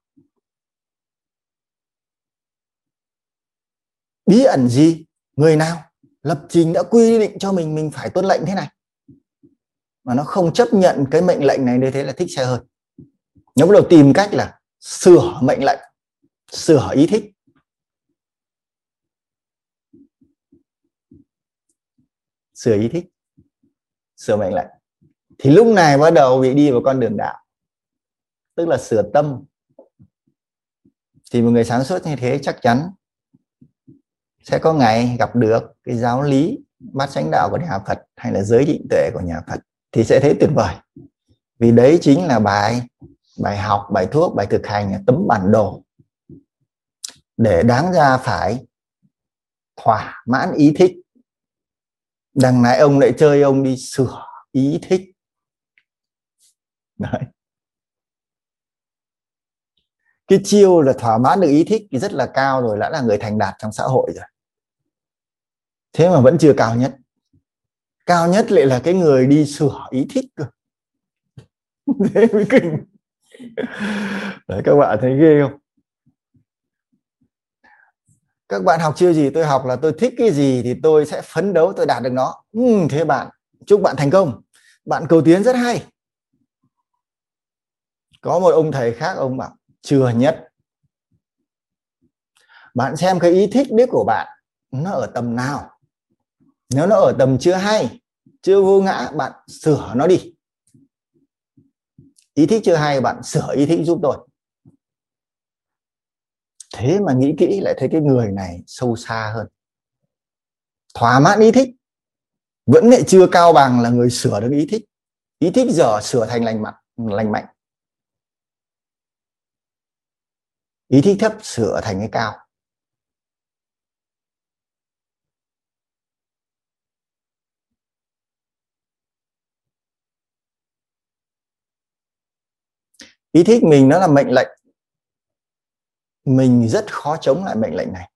Bí ẩn gì? Người nào? Lập trình đã quy định cho mình mình phải tuân lệnh thế này. Mà nó không chấp nhận cái mệnh lệnh này như thế là thích xe hơi nó bắt đầu tìm cách là sửa mệnh lệnh, sửa ý thích. Sửa ý thích, sửa mệnh lệnh. Thì lúc này bắt đầu bị đi vào con đường đạo tức là sửa tâm. Thì một người sáng suốt như thế chắc chắn sẽ có ngày gặp được cái giáo lý bát chánh đạo của nhà Phật hay là giới định tuệ của nhà Phật thì sẽ thấy tuyệt vời. Vì đấy chính là bài bài học, bài thuốc, bài thực hành tấm bản đồ để đáng ra phải thỏa mãn ý thích. Đằng này ông lại chơi ông đi sửa ý thích. Đấy cái chiêu là thỏa mãn được ý thích thì rất là cao rồi đã là người thành đạt trong xã hội rồi. Thế mà vẫn chưa cao nhất. Cao nhất lại là cái người đi sửa ý thích cơ. Thế mới kinh. Đấy các bạn thấy ghê không? Các bạn học chưa gì tôi học là tôi thích cái gì thì tôi sẽ phấn đấu tôi đạt được nó. Ừ, thế bạn chúc bạn thành công. Bạn cầu tiến rất hay. Có một ông thầy khác ông bảo chưa nhất. Bạn xem cái ý thích đấy của bạn, nó ở tầm nào? Nếu nó ở tầm chưa hay, chưa vô ngã, bạn sửa nó đi. Ý thích chưa hay, bạn sửa ý thích giúp tôi thế mà nghĩ kỹ lại thấy cái người này sâu xa hơn. Thỏa mãn ý thích, vẫn lại chưa cao bằng là người sửa được ý thích. Ý thích giờ sửa thành lành mạnh lành mạnh. Ý thích thấp sửa thành cái cao. Ý thích mình nó là mệnh lệnh. Mình rất khó chống lại mệnh lệnh này.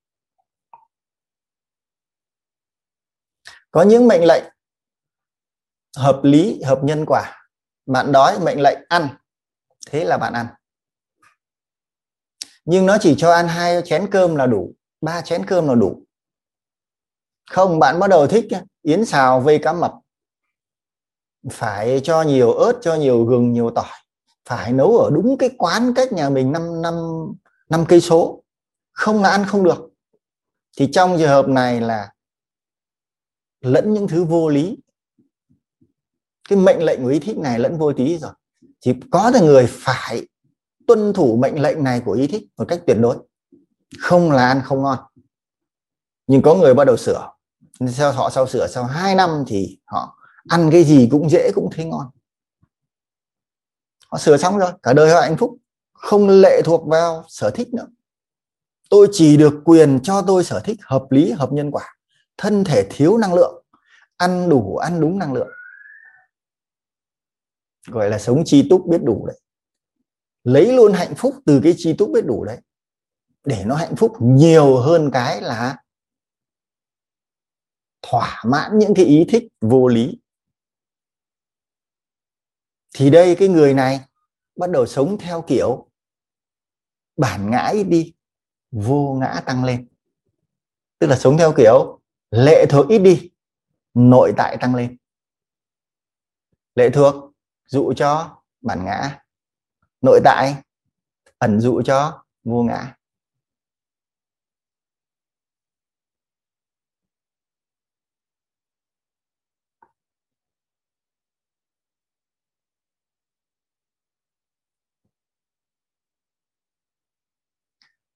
Có những mệnh lệnh hợp lý, hợp nhân quả. Bạn đói, mệnh lệnh ăn. Thế là bạn ăn nhưng nó chỉ cho ăn hai chén cơm là đủ, ba chén cơm là đủ. Không, bạn bắt đầu thích yến xào, vây cá mập. Phải cho nhiều ớt, cho nhiều gừng, nhiều tỏi. Phải nấu ở đúng cái quán cách nhà mình năm năm năm cây số. Không là ăn không được. Thì trong trường hợp này là lẫn những thứ vô lý. Cái mệnh lệnh của ý thích này lẫn vô lý rồi. Thì có thể người phải tuân thủ mệnh lệnh này của ý thích một cách tuyệt đối. Không là ăn không ngon. Nhưng có người bắt đầu sửa. Sau họ sau sửa, sau 2 năm thì họ ăn cái gì cũng dễ cũng thấy ngon. Họ sửa xong rồi, cả đời họ hạnh phúc. Không lệ thuộc vào sở thích nữa. Tôi chỉ được quyền cho tôi sở thích hợp lý, hợp nhân quả. Thân thể thiếu năng lượng. Ăn đủ, ăn đúng năng lượng. Gọi là sống chi túc biết đủ đấy lấy luôn hạnh phúc từ cái chi túc biết đủ đấy, để nó hạnh phúc nhiều hơn cái là thỏa mãn những cái ý thích vô lý. Thì đây cái người này bắt đầu sống theo kiểu bản ngã ít đi, vô ngã tăng lên. Tức là sống theo kiểu lệ thuộc ít đi, nội tại tăng lên. Lệ thuộc dụ cho bản ngã nội tại, ẩn dụ cho vô ngã.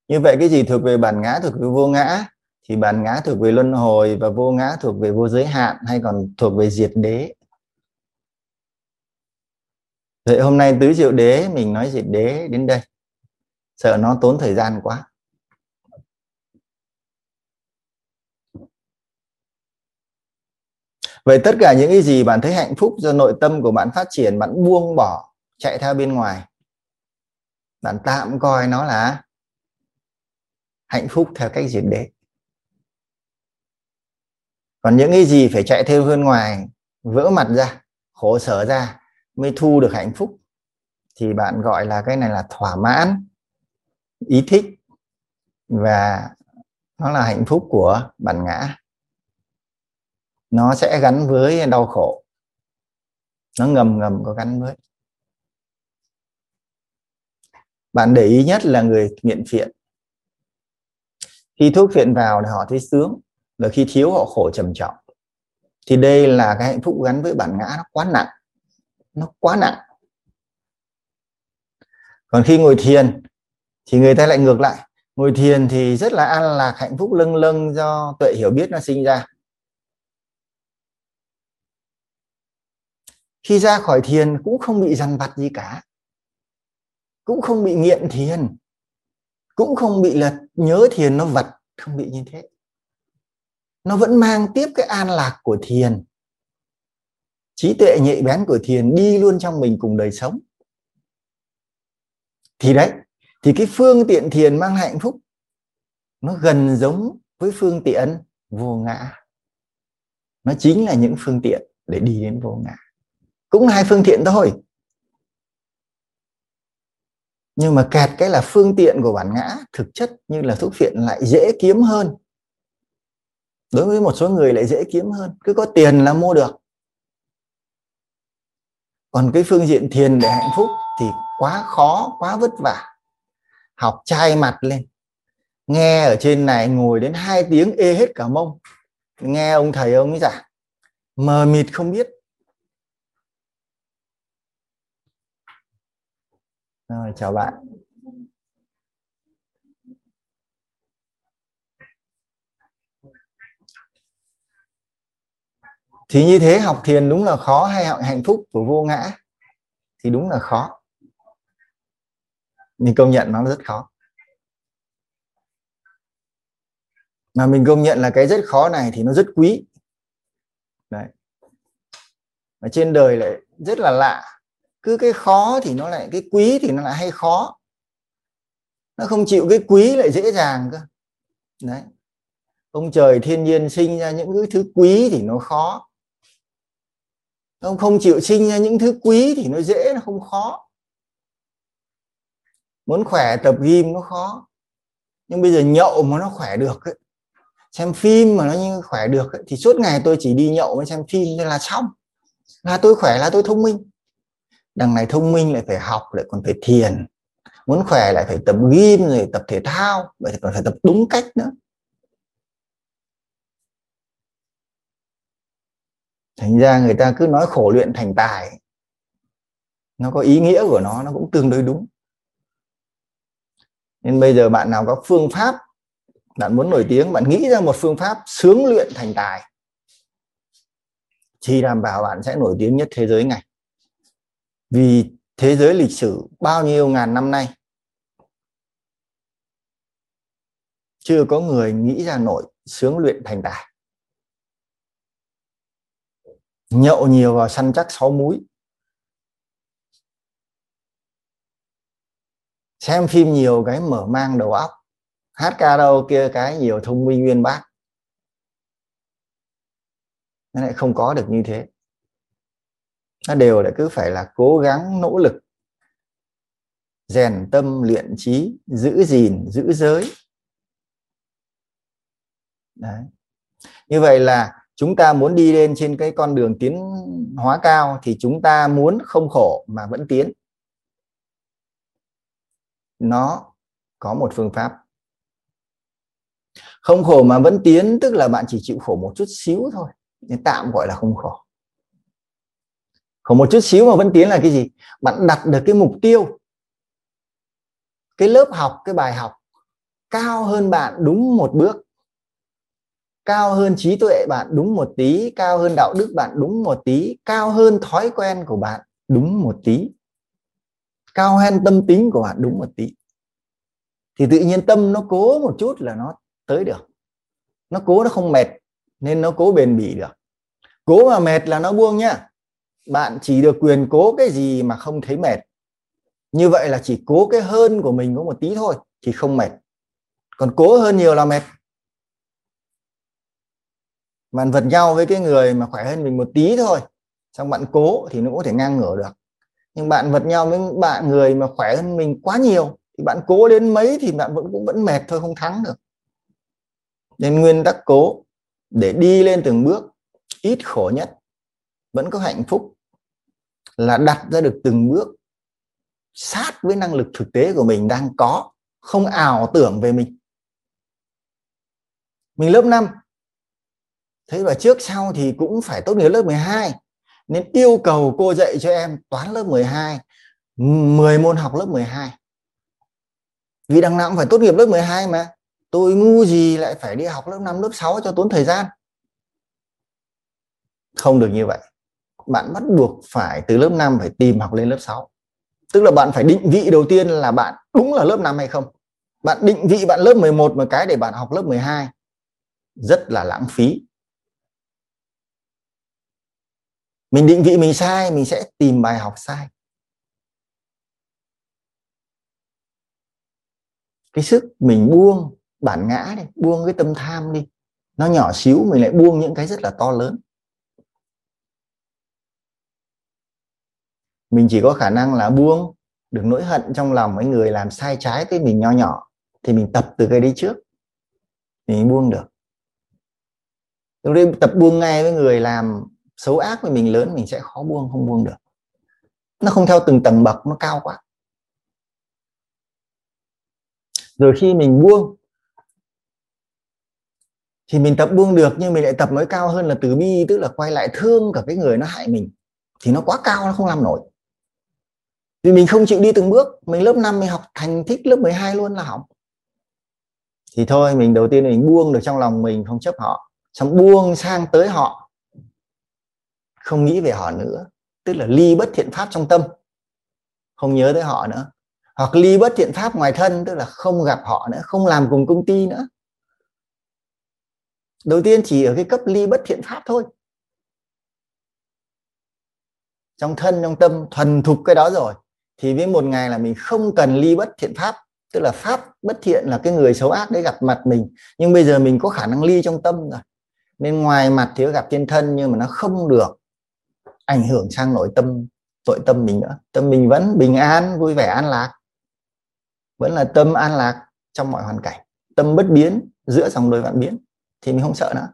Như vậy cái gì thuộc về bản ngã thuộc về vô ngã? Thì bản ngã thuộc về luân hồi và vô ngã thuộc về vô giới hạn hay còn thuộc về diệt đế? Vậy hôm nay tứ diệu đế, mình nói gì đế đến đây? Sợ nó tốn thời gian quá. Vậy tất cả những cái gì bạn thấy hạnh phúc do nội tâm của bạn phát triển, bạn buông bỏ, chạy theo bên ngoài. Bạn tạm coi nó là hạnh phúc theo cách diệt đế. Còn những cái gì phải chạy theo bên ngoài, vỡ mặt ra, khổ sở ra mới thu được hạnh phúc, thì bạn gọi là cái này là thỏa mãn, ý thích và nó là hạnh phúc của bản ngã. Nó sẽ gắn với đau khổ. Nó ngầm ngầm có gắn với. Bạn để ý nhất là người nghiện phiện. Khi thuốc phiện vào thì họ thấy sướng và khi thiếu họ khổ trầm trọng. Thì đây là cái hạnh phúc gắn với bản ngã, nó quá nặng nó quá nặng. Còn khi ngồi thiền, thì người ta lại ngược lại. Ngồi thiền thì rất là an lạc, hạnh phúc lâng lâng do tuệ hiểu biết nó sinh ra. Khi ra khỏi thiền cũng không bị dằn vặt gì cả. Cũng không bị nghiện thiền. Cũng không bị là nhớ thiền nó vật không bị như thế. Nó vẫn mang tiếp cái an lạc của thiền trí tuệ nhạy bén của thiền đi luôn trong mình cùng đời sống. Thì đấy, thì cái phương tiện thiền mang hạnh phúc, nó gần giống với phương tiện vô ngã. Nó chính là những phương tiện để đi đến vô ngã. Cũng hai phương tiện thôi. Nhưng mà kẹt cái là phương tiện của bản ngã thực chất như là thuốc phiện lại dễ kiếm hơn. Đối với một số người lại dễ kiếm hơn. Cứ có tiền là mua được còn cái phương diện thiền để hạnh phúc thì quá khó, quá vất vả. Học chai mặt lên. Nghe ở trên này ngồi đến hai tiếng ê hết cả mông. Nghe ông thầy ông ấy giảng, mờ mịt không biết. Rồi, chào bạn. Thì như thế học thiền đúng là khó hay hạnh phúc của vô ngã? Thì đúng là khó. Mình công nhận nó rất khó. Mà mình công nhận là cái rất khó này thì nó rất quý. Đấy. Mà trên đời lại rất là lạ. Cứ cái khó thì nó lại, cái quý thì nó lại hay khó. Nó không chịu cái quý lại dễ dàng cơ. Đấy. Ông trời thiên nhiên sinh ra những cái thứ quý thì nó khó ông không chịu sinh ra những thứ quý thì nó dễ nó không khó. Muốn khỏe tập gym nó khó. Nhưng bây giờ nhậu mà nó khỏe được ấy, xem phim mà nó như khỏe được ấy, thì suốt ngày tôi chỉ đi nhậu với xem phim nên là xong. Là tôi khỏe là tôi thông minh. Đằng này thông minh lại phải học lại còn phải thiền. Muốn khỏe lại phải tập gym rồi tập thể thao vậy còn phải tập đúng cách nữa. Thành ra người ta cứ nói khổ luyện thành tài. Nó có ý nghĩa của nó nó cũng tương đối đúng. Nên bây giờ bạn nào có phương pháp, bạn muốn nổi tiếng, bạn nghĩ ra một phương pháp sướng luyện thành tài thì đảm bảo bạn sẽ nổi tiếng nhất thế giới này vì thế giới lịch sử bao nhiêu ngàn năm nay, chưa có người nghĩ ra nổi sướng luyện thành tài nhậu nhiều vào săn chắc sáu múi. Xem phim nhiều cái mở mang đầu óc. Hát karaoke cái nhiều thông minh uyên bác. Nó lại không có được như thế. Nó đều lại cứ phải là cố gắng, nỗ lực. Rèn tâm, luyện trí, giữ gìn, giữ giới. Đấy. như vậy là chúng ta muốn đi lên trên cái con đường tiến hóa cao thì chúng ta muốn không khổ mà vẫn tiến. Nó có một phương pháp. Không khổ mà vẫn tiến, tức là bạn chỉ chịu khổ một chút xíu thôi. Nên tạm gọi là không khổ. Khổ một chút xíu mà vẫn tiến là cái gì? Bạn đặt được cái mục tiêu, cái lớp học, cái bài học cao hơn bạn đúng một bước cao hơn trí tuệ bạn đúng một tí, cao hơn đạo đức bạn đúng một tí, cao hơn thói quen của bạn đúng một tí, cao hơn tâm tính của bạn đúng một tí. Thì tự nhiên tâm nó cố một chút là nó tới được. Nó cố nó không mệt, nên nó cố bền bỉ được. Cố mà mệt là nó buông nhá. Bạn chỉ được quyền cố cái gì mà không thấy mệt. Như vậy là chỉ cố cái hơn của mình có một tí thôi, thì không mệt. Còn cố hơn nhiều là mệt bạn vật nhau với cái người mà khỏe hơn mình một tí thôi. Xong bạn cố thì nó có thể ngang ngửa được. Nhưng bạn vật nhau với bạn người mà khỏe hơn mình quá nhiều, thì bạn cố đến mấy thì bạn vẫn cũng vẫn mệt thôi, không thắng được. Nên nguyên tắc cố, để đi lên từng bước, ít khổ nhất, vẫn có hạnh phúc, là đặt ra được từng bước, sát với năng lực thực tế của mình đang có, không ảo tưởng về mình. Mình lớp 5 thế và trước sau thì cũng phải tốt nghiệp lớp 12 nên yêu cầu cô dạy cho em toán lớp 12 10 môn học lớp 12 vì đằng nào cũng phải tốt nghiệp lớp 12 mà. Tôi ngu gì lại phải đi học lớp 5 lớp 6 cho tốn thời gian? Không được như vậy. Bạn bắt buộc phải từ lớp 5 phải tìm học lên lớp 6 tức là bạn phải định vị đầu tiên là bạn đúng là lớp 5 hay không? Bạn định vị bạn lớp 11 một cái để bạn học lớp 12 rất là lãng phí. Mình định vị mình sai, mình sẽ tìm bài học sai. Cái sức mình buông, bản ngã đi, buông cái tâm tham đi, nó nhỏ xíu mình lại buông những cái rất là to lớn. Mình chỉ có khả năng là buông, được nỗi hận trong lòng mấy người làm sai trái với mình nho nhỏ, thì mình tập từ cái đấy trước, thì mình buông được. Lúc đấy tập buông ngay với người làm xấu ác với mình lớn, mình sẽ khó buông, không buông được. Nó không theo từng tầng bậc, nó cao quá. Rồi khi mình buông, thì mình tập buông được, nhưng mình lại tập mới cao hơn là từ bi, tức là quay lại thương cả cái người nó hại mình. Thì nó quá cao, nó không làm nổi. Vì mình không chịu đi từng bước. Mình lớp 5 mình học thành thích lớp 12 luôn là hỏng. Thì thôi, mình đầu tiên mình buông được trong lòng mình, không chấp họ. Xong buông sang tới họ không nghĩ về họ nữa. Tức là ly bất thiện pháp trong tâm. Không nhớ tới họ nữa. Hoặc ly bất thiện pháp ngoài thân, tức là không gặp họ nữa, không làm cùng công ty nữa. Đầu tiên chỉ ở cái cấp ly bất thiện pháp thôi. Trong thân, trong tâm, thuần thục cái đó rồi, thì với một ngày là mình không cần ly bất thiện pháp. Tức là pháp bất thiện là cái người xấu ác đấy gặp mặt mình. Nhưng bây giờ mình có khả năng ly trong tâm rồi. Nên ngoài mặt thì nó gặp trên thân, nhưng mà nó không được ảnh hưởng sang nội tâm nội tâm mình nữa. Tâm mình vẫn bình an, vui vẻ, an lạc. Vẫn là tâm an lạc trong mọi hoàn cảnh. Tâm bất biến giữa dòng đời vạn biến thì mình không sợ nữa.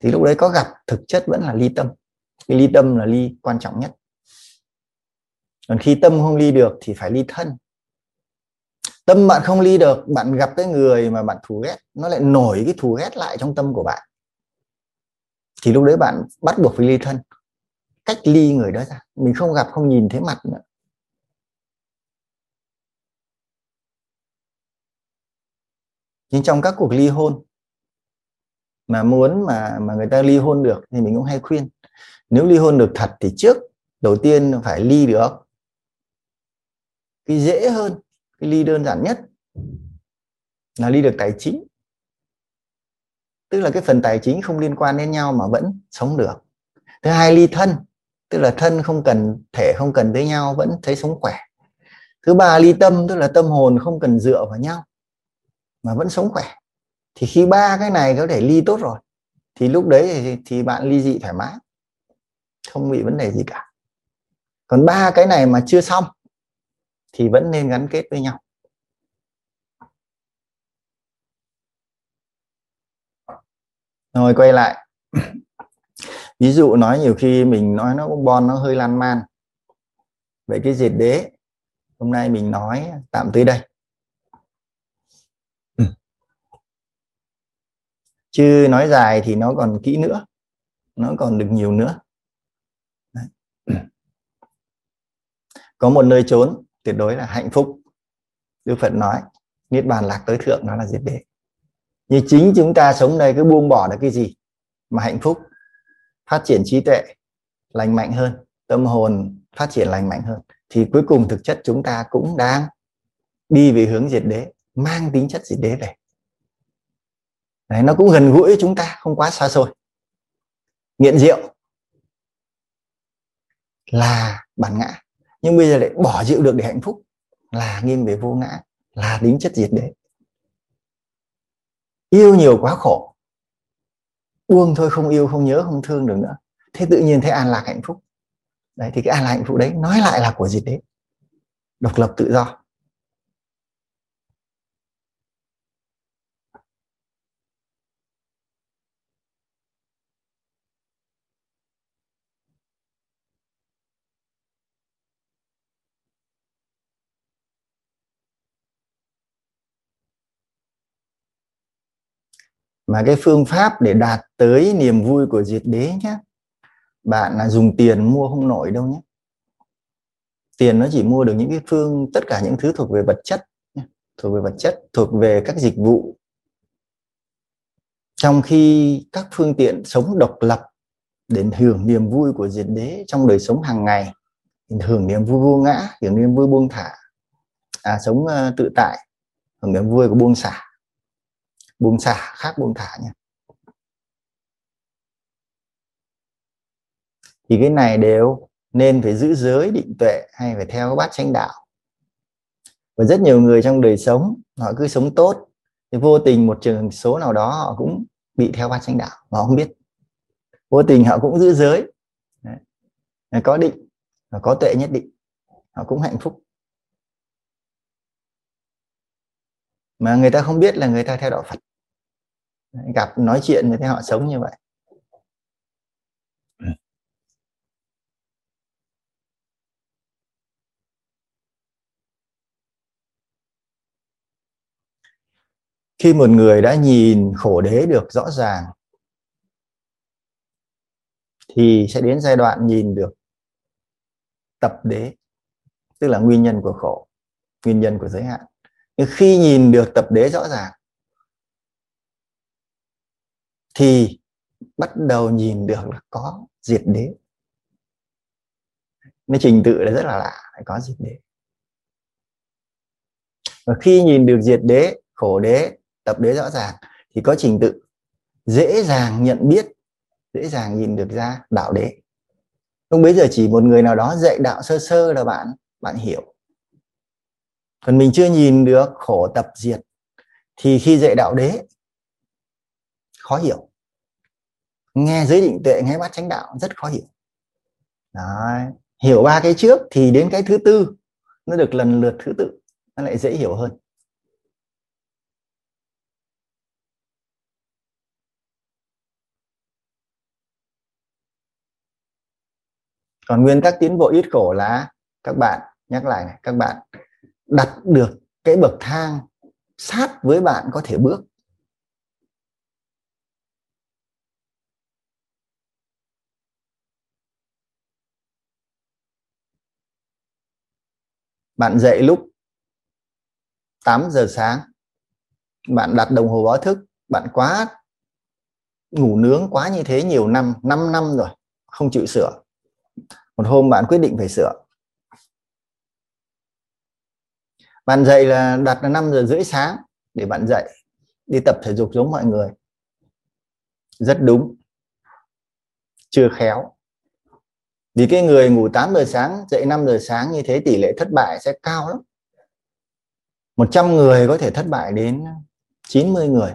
Thì lúc đấy có gặp thực chất vẫn là ly tâm. Cái ly tâm là ly quan trọng nhất. Còn khi tâm không ly được thì phải ly thân. Tâm bạn không ly được, bạn gặp cái người mà bạn thù ghét, nó lại nổi cái thù ghét lại trong tâm của bạn. Thì lúc đấy bạn bắt buộc phải ly thân cách ly người đó ra. Mình không gặp, không nhìn thấy mặt nữa. Nhưng trong các cuộc ly hôn mà muốn mà mà người ta ly hôn được thì mình cũng hay khuyên. Nếu ly hôn được thật thì trước, đầu tiên phải ly được. Cái dễ hơn, cái ly đơn giản nhất là ly được tài chính. Tức là cái phần tài chính không liên quan đến nhau mà vẫn sống được. Thứ hai, ly thân tức là thân không cần thể không cần tới nhau vẫn thấy sống khỏe. Thứ ba ly tâm tức là tâm hồn không cần dựa vào nhau mà vẫn sống khỏe. Thì khi ba cái này có thể ly tốt rồi thì lúc đấy thì, thì bạn ly dị thoải mái không bị vấn đề gì cả. Còn ba cái này mà chưa xong thì vẫn nên gắn kết với nhau. Rồi quay lại ví dụ nói nhiều khi mình nói nó bon nó hơi lan man. Vậy cái diệt đế hôm nay mình nói tạm tới đây. Chứ nói dài thì nó còn kỹ nữa nó còn được nhiều nữa. Có một nơi trốn tuyệt đối là hạnh phúc. Đức Phật nói niết bàn lạc tới thượng đó là diệt đế. Như chính chúng ta sống đây cứ buông bỏ được cái gì mà hạnh phúc phát triển trí tuệ lành mạnh hơn tâm hồn phát triển lành mạnh hơn thì cuối cùng thực chất chúng ta cũng đang đi về hướng diệt đế mang tính chất diệt đế về. Đấy, nó cũng gần gũi chúng ta không quá xa xôi. Nghiện rượu là bản ngã nhưng bây giờ lại bỏ rượu được để hạnh phúc là nghiêng về vô ngã là tính chất diệt đế. Yêu nhiều quá khổ buông thôi, không yêu, không nhớ, không thương được nữa. Thế tự nhiên thấy an lạc hạnh phúc. Đấy, thì cái an lạc hạnh phúc đấy, nói lại là của gì đấy. Độc lập tự do. Mà cái phương pháp để đạt tới niềm vui của diệt đế nhé bạn là dùng tiền mua không nổi đâu nhé tiền nó chỉ mua được những cái phương tất cả những thứ thuộc về vật chất thuộc về vật chất thuộc về các dịch vụ. Trong khi các phương tiện sống độc lập để hưởng niềm vui của diệt đế trong đời sống hàng ngày hưởng niềm vui vô ngã hưởng niềm vui buông thả. À, sống uh, tự tại hưởng niềm vui của buông xả buông xả, khác buông thả nha. Thì cái này đều nên phải giữ giới định tuệ hay phải theo bát chánh đạo. Và rất nhiều người trong đời sống, họ cứ sống tốt, thì vô tình một trường số nào đó họ cũng bị theo bát chánh đạo mà họ không biết. Vô tình họ cũng giữ giới. Đấy. có định và có tuệ nhất định, họ cũng hạnh phúc. Mà người ta không biết là người ta theo đạo Phật gặp nói chuyện với thế họ sống như vậy. Khi một người đã nhìn khổ đế được rõ ràng thì sẽ đến giai đoạn nhìn được tập đế tức là nguyên nhân của khổ nguyên nhân của giới hạn. Nhưng khi nhìn được tập đế rõ ràng thì bắt đầu nhìn được là có diệt đế. Cái trình tự là rất là lạ phải có diệt đế. Và khi nhìn được diệt đế, khổ đế, tập đế rõ ràng, thì có trình tự. Dễ dàng nhận biết, dễ dàng nhìn được ra đạo đế. Lúc bấy giờ chỉ một người nào đó dạy đạo sơ sơ là bạn bạn hiểu. Còn mình chưa nhìn được khổ tập diệt, thì khi dạy đạo đế, khó hiểu nghe giới định tuệ, nghe bát chánh đạo rất khó hiểu. Đấy. hiểu ba cái trước thì đến cái thứ tư, nó được lần lượt thứ tự, nó lại dễ hiểu hơn. Còn nguyên tắc tiến bộ ít khổ là các bạn, nhắc lại này, các bạn đặt được cái bậc thang sát với bạn có thể bước. Bạn dậy lúc 8 giờ sáng, bạn đặt đồng hồ báo thức, bạn quá ngủ nướng quá như thế nhiều năm 5 năm rồi, không chịu sửa. Một hôm bạn quyết định phải sửa. Bạn dậy là đặt là 5 giờ rưỡi sáng để bạn dậy, đi tập thể dục giống mọi người. Rất đúng. Chưa khéo vì cái người ngủ 8 giờ sáng, dậy 5 giờ sáng như thế tỷ lệ thất bại sẽ cao lắm. 100 người có thể thất bại đến 90 người.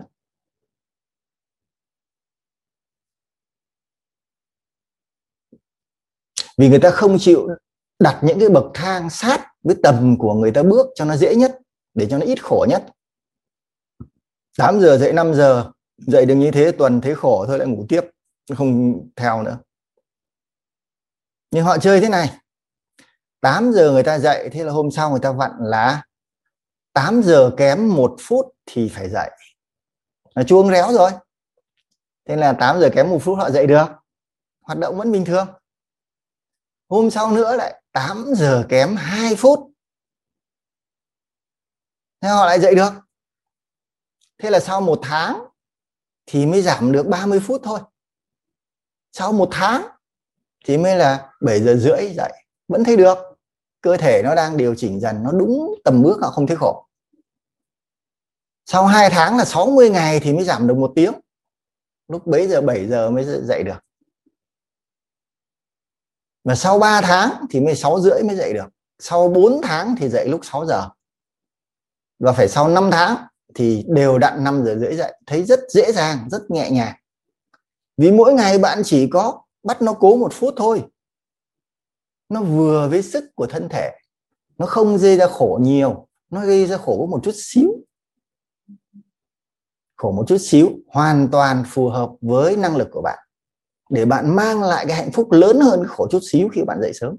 Vì người ta không chịu đặt những cái bậc thang sát với tầm của người ta bước cho nó dễ nhất, để cho nó ít khổ nhất. 8 giờ dậy 5 giờ, dậy được như thế, tuần thấy khổ thôi lại ngủ tiếp, không theo nữa nhưng họ chơi thế này. 8 giờ người ta dậy, thế là hôm sau người ta vặn là 8 giờ kém một phút thì phải dậy. Là chuông réo rồi. Thế là 8 giờ kém một phút họ dậy được. Hoạt động vẫn bình thường. Hôm sau nữa lại 8 giờ kém 2 phút. Thế họ lại dậy được. Thế là sau một tháng thì mới giảm được 30 phút thôi. Sau một tháng thì mới là 7 giờ rưỡi dậy, vẫn thấy được. Cơ thể nó đang điều chỉnh dần, nó đúng tầm bước là không thấy khổ. Sau 2 tháng là 60 ngày thì mới giảm được một tiếng. Lúc bấy giờ 7 giờ mới dậy được. Và sau 3 tháng thì mới 6 rưỡi mới dậy được. Sau 4 tháng thì dậy lúc 6 giờ. Và phải sau 5 tháng thì đều đặn 5 giờ rưỡi dậy. Thấy rất dễ dàng, rất nhẹ nhàng. Vì mỗi ngày bạn chỉ có bắt nó cố một phút thôi. Nó vừa với sức của thân thể. Nó không gây ra khổ nhiều. Nó gây ra khổ một chút xíu. Khổ một chút xíu, hoàn toàn phù hợp với năng lực của bạn. Để bạn mang lại cái hạnh phúc lớn hơn khổ chút xíu khi bạn dậy sớm.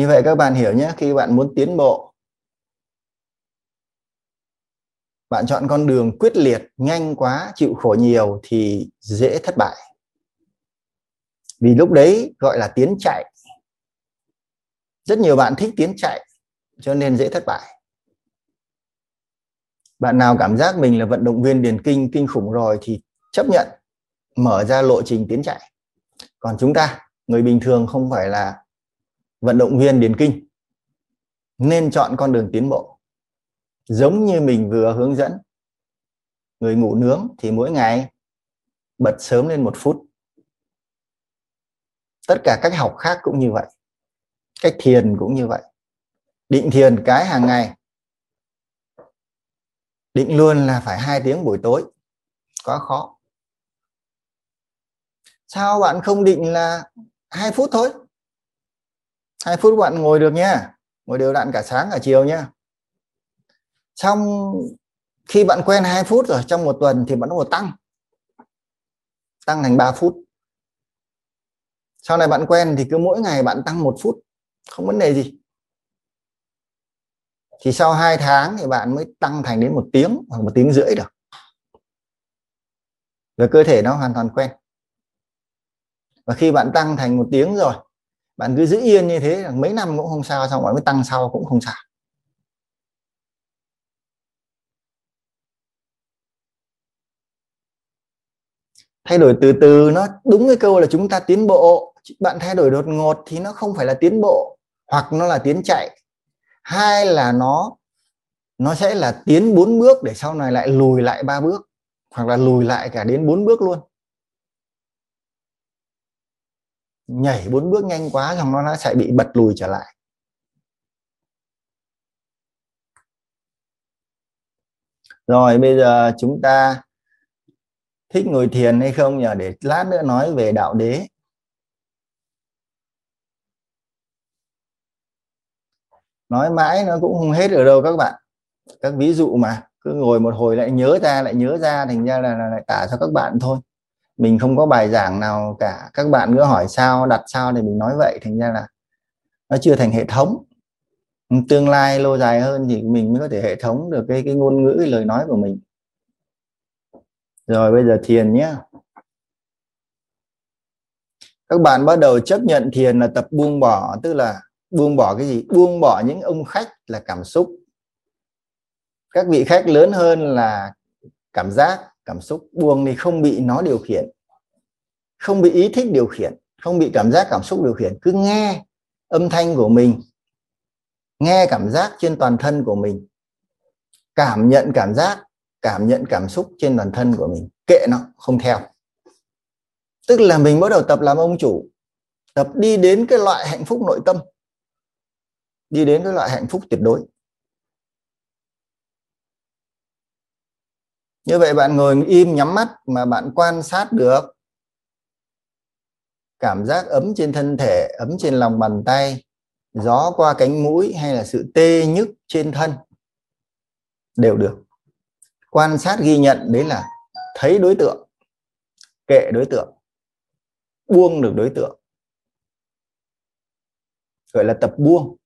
Như vậy các bạn hiểu nhé, khi bạn muốn tiến bộ, bạn chọn con đường quyết liệt, nhanh quá, chịu khổ nhiều thì dễ thất bại. Vì lúc đấy gọi là tiến chạy. Rất nhiều bạn thích tiến chạy, cho nên dễ thất bại. Bạn nào cảm giác mình là vận động viên điền kinh kinh khủng rồi thì chấp nhận, mở ra lộ trình tiến chạy. Còn chúng ta, người bình thường không phải là vận động viên điền kinh. Nên chọn con đường tiến bộ. Giống như mình vừa hướng dẫn, người ngủ nướng thì mỗi ngày bật sớm lên một phút. Tất cả cách học khác cũng như vậy, cách thiền cũng như vậy. Định thiền cái hàng ngày, định luôn là phải hai tiếng buổi tối, quá khó. Sao bạn không định là hai phút thôi? Hai phút bạn ngồi được nhé, ngồi đều đặn cả sáng cả chiều nhé. xong khi bạn quen 2 phút rồi trong một tuần thì bạn bắt đầu tăng. Tăng thành 3 phút. Sau này bạn quen thì cứ mỗi ngày bạn tăng một phút không vấn đề gì. Thì sau 2 tháng thì bạn mới tăng thành đến một tiếng hoặc một tiếng rưỡi được. Rồi cơ thể nó hoàn toàn quen. Và khi bạn tăng thành một tiếng rồi bạn cứ giữ yên như thế, mấy năm cũng không sao, xong rồi mới tăng sau cũng không sao. Thay đổi từ từ, nó đúng cái câu là chúng ta tiến bộ. Bạn thay đổi đột ngột thì nó không phải là tiến bộ, hoặc nó là tiến chạy. Hai là nó nó sẽ là tiến bốn bước để sau này lại lùi lại ba bước, hoặc là lùi lại cả đến bốn bước luôn. Nhảy bốn bước nhanh quá xong nó sẽ bị bật lùi trở lại. Rồi bây giờ chúng ta thích ngồi thiền hay không nhờ để lát nữa nói về đạo đế. Nói mãi nó cũng không hết ở đâu các bạn. Các ví dụ mà cứ ngồi một hồi lại nhớ ra lại nhớ ra thành ra là, là lại tả cho các bạn thôi mình không có bài giảng nào cả. Các bạn cứ hỏi sao, đặt sao thì mình nói vậy. Thành ra là nó chưa thành hệ thống. Tương lai lâu dài hơn thì mình mới có thể hệ thống được cái cái ngôn ngữ cái lời nói của mình. Rồi, bây giờ thiền nhé. Các bạn bắt đầu chấp nhận thiền là tập buông bỏ, tức là buông bỏ cái gì? Buông bỏ những ông khách là cảm xúc. Các vị khách lớn hơn là cảm giác cảm xúc buông thì không bị nó điều khiển, không bị ý thích điều khiển, không bị cảm giác cảm xúc điều khiển. Cứ nghe âm thanh của mình, nghe cảm giác trên toàn thân của mình, cảm nhận cảm giác, cảm nhận cảm xúc trên toàn thân của mình. Kệ nó, không theo. Tức là mình bắt đầu tập làm ông chủ, tập đi đến cái loại hạnh phúc nội tâm, đi đến cái loại hạnh phúc tuyệt đối. Như vậy bạn ngồi im nhắm mắt mà bạn quan sát được. Cảm giác ấm trên thân thể, ấm trên lòng bàn tay, gió qua cánh mũi hay là sự tê nhức trên thân đều được. Quan sát ghi nhận đấy là thấy đối tượng, kệ đối tượng, buông được đối tượng. Gọi là tập buông.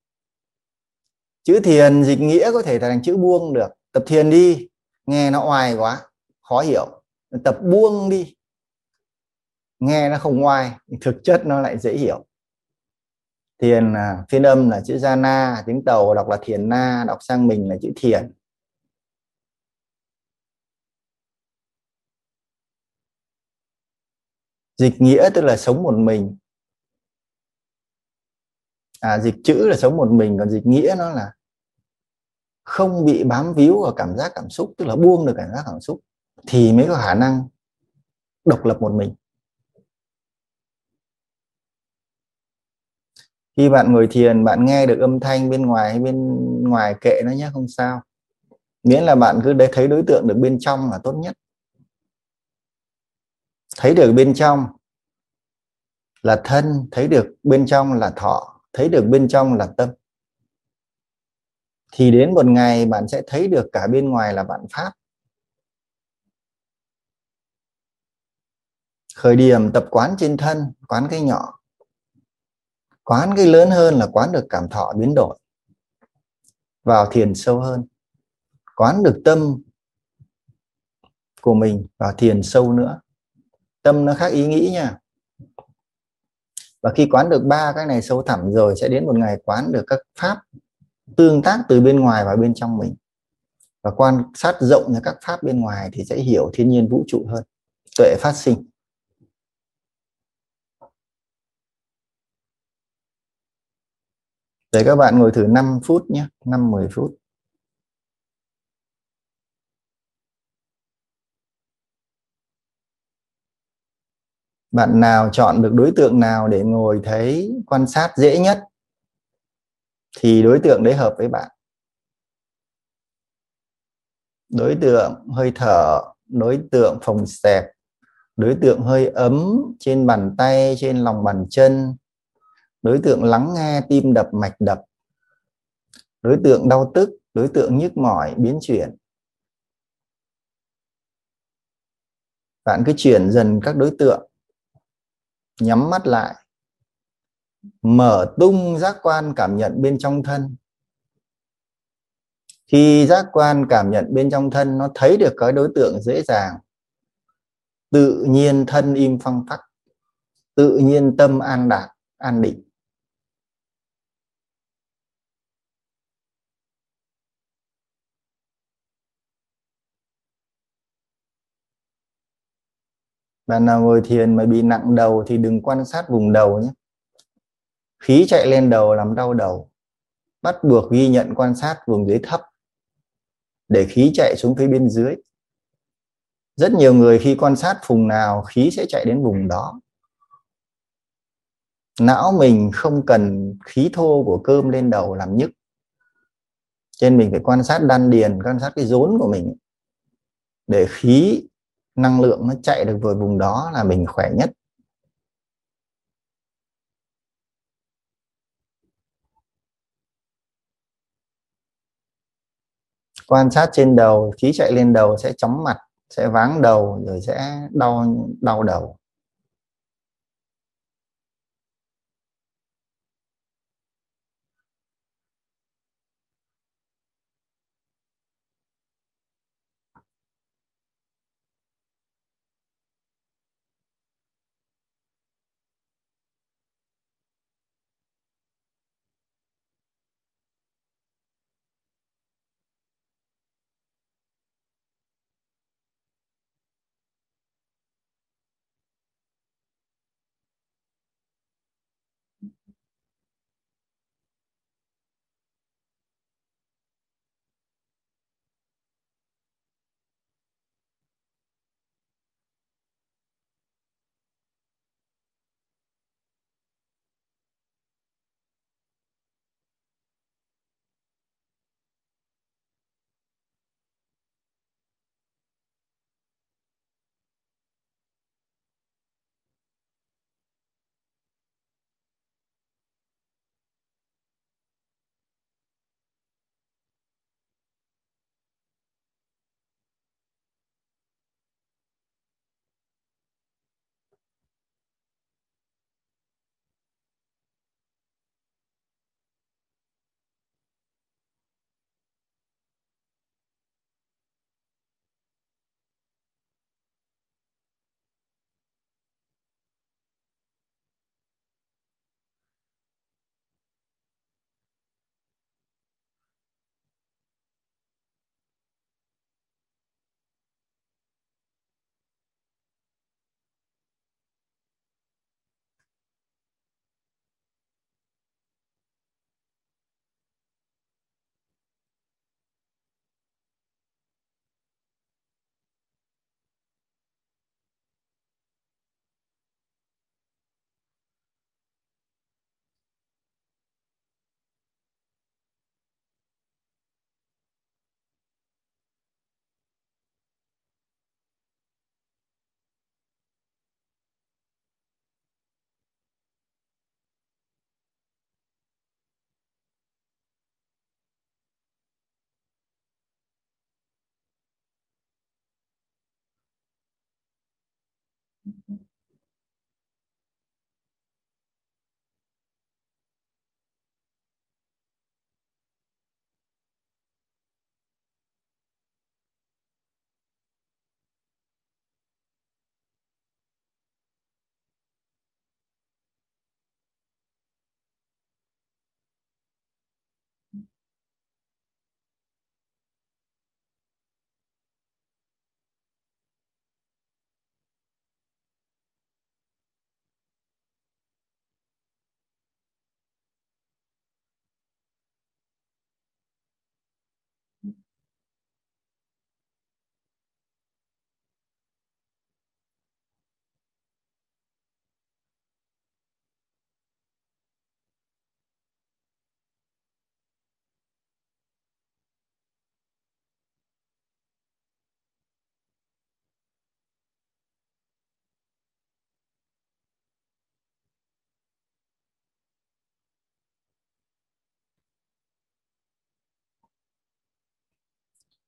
Chữ thiền, dịch nghĩa có thể thành chữ buông được. Tập thiền đi nghe nó oai quá, khó hiểu. Tập buông đi. Nghe nó không oai thực chất nó lại dễ hiểu. Thiền là phiên âm là chữ jana tiếng tàu đọc là thiền na, đọc sang mình là chữ thiền. Dịch nghĩa tức là sống một mình. À dịch chữ là sống một mình, còn dịch nghĩa nó là không bị bám víu vào cảm giác cảm xúc, tức là buông được cảm giác cảm xúc, thì mới có khả năng độc lập một mình. Khi bạn ngồi thiền, bạn nghe được âm thanh bên ngoài hay bên ngoài kệ nó nhé, không sao. Miễn là bạn cứ để thấy đối tượng được bên trong là tốt nhất. Thấy được bên trong là thân, thấy được bên trong là thọ, thấy được bên trong là tâm thì đến một ngày bạn sẽ thấy được cả bên ngoài là bạn pháp. Khởi điểm tập quán trên thân, quán cái nhỏ. Quán cái lớn hơn là quán được cảm thọ biến đổi. Vào thiền sâu hơn. Quán được tâm của mình vào thiền sâu nữa. Tâm nó khác ý nghĩ nha. Và khi quán được ba cái này sâu thẳm rồi, sẽ đến một ngày quán được các pháp tương tác từ bên ngoài và bên trong mình. Và quan sát rộng ra các pháp bên ngoài thì sẽ hiểu thiên nhiên vũ trụ hơn, tuệ phát sinh. Để các bạn ngồi thử 5 phút nhé 5-10 phút. Bạn nào chọn được đối tượng nào để ngồi thấy quan sát dễ nhất? Thì đối tượng đấy hợp với bạn. Đối tượng hơi thở, đối tượng phòng xẹp, đối tượng hơi ấm trên bàn tay, trên lòng bàn chân, đối tượng lắng nghe tim đập mạch đập, đối tượng đau tức, đối tượng nhức mỏi, biến chuyển. Bạn cứ chuyển dần các đối tượng, nhắm mắt lại mở tung giác quan cảm nhận bên trong thân. Khi giác quan cảm nhận bên trong thân, nó thấy được cái đối tượng dễ dàng. Tự nhiên thân im phăng phắc. Tự nhiên tâm an đạt an định. Bạn nào ngồi thiền mà bị nặng đầu thì đừng quan sát vùng đầu nhé khí chạy lên đầu làm đau đầu. Bắt buộc ghi nhận quan sát vùng dưới thấp để khí chạy xuống phía bên dưới. Rất nhiều người khi quan sát vùng nào, khí sẽ chạy đến vùng đó. Não mình không cần khí thô của cơm lên đầu làm nhức. Trên mình phải quan sát đan điền, quan sát cái rốn của mình. Để khí năng lượng nó chạy được vào vùng đó là mình khỏe nhất. Quan sát trên đầu, khí chạy lên đầu sẽ chóng mặt, sẽ váng đầu, rồi sẽ đau đau đầu. Mm -hmm.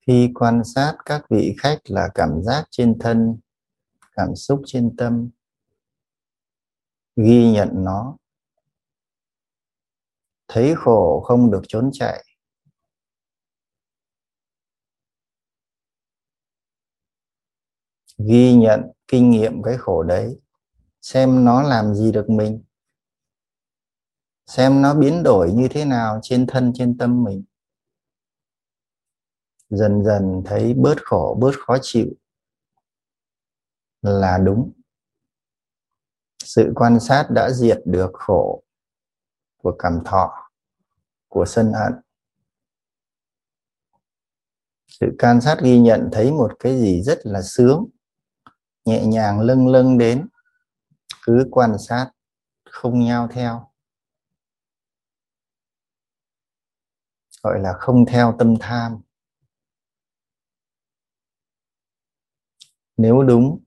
Khi quan sát các vị khách là cảm giác trên thân, cảm xúc trên tâm. Ghi nhận nó. Thấy khổ không được trốn chạy. Ghi nhận kinh nghiệm cái khổ đấy. Xem nó làm gì được mình. Xem nó biến đổi như thế nào trên thân, trên tâm mình dần dần thấy bớt khổ, bớt khó chịu là đúng. Sự quan sát đã diệt được khổ của cảm thọ, của sân hận. Sự can sát ghi nhận thấy một cái gì rất là sướng, nhẹ nhàng lâng lâng đến, cứ quan sát không nhau theo. Gọi là không theo tâm tham. Nếu đúng,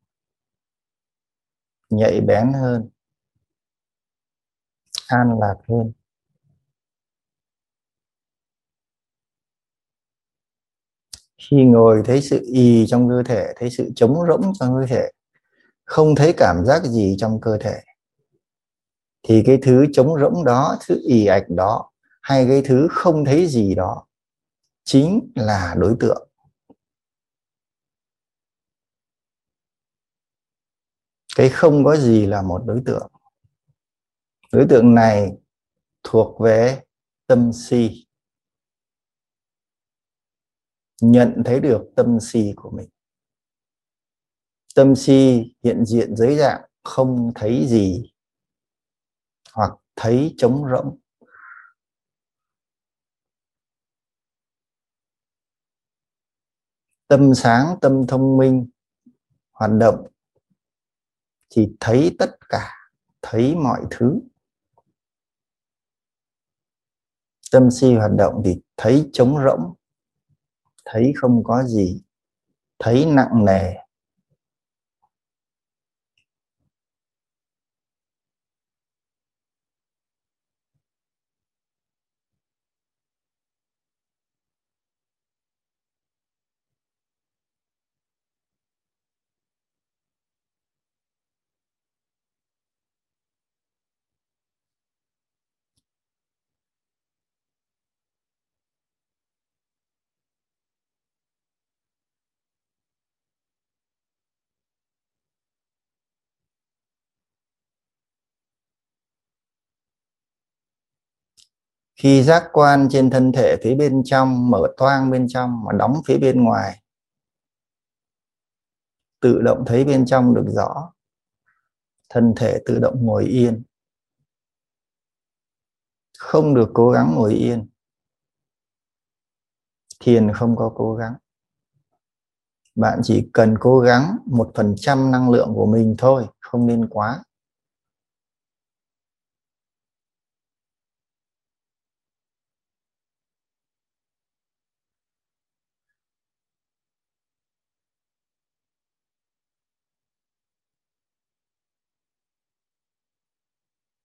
nhạy bén hơn, an lạc hơn. Khi ngồi thấy sự y trong cơ thể, thấy sự trống rỗng trong cơ thể, không thấy cảm giác gì trong cơ thể, thì cái thứ trống rỗng đó, thứ ì ạch đó, hay cái thứ không thấy gì đó chính là đối tượng. Cái không có gì là một đối tượng. Đối tượng này thuộc về tâm si. Nhận thấy được tâm si của mình. Tâm si hiện diện dưới dạng không thấy gì hoặc thấy trống rỗng. Tâm sáng, tâm thông minh, hoạt động thì thấy tất cả, thấy mọi thứ. Tâm si hoạt động thì thấy trống rỗng, thấy không có gì, thấy nặng nề. Khi giác quan trên thân thể phía bên trong, mở toang bên trong mà đóng phía bên ngoài, tự động thấy bên trong được rõ. Thân thể tự động ngồi yên. Không được cố gắng ngồi yên. Thiền không có cố gắng. Bạn chỉ cần cố gắng một phần trăm năng lượng của mình thôi, không nên quá.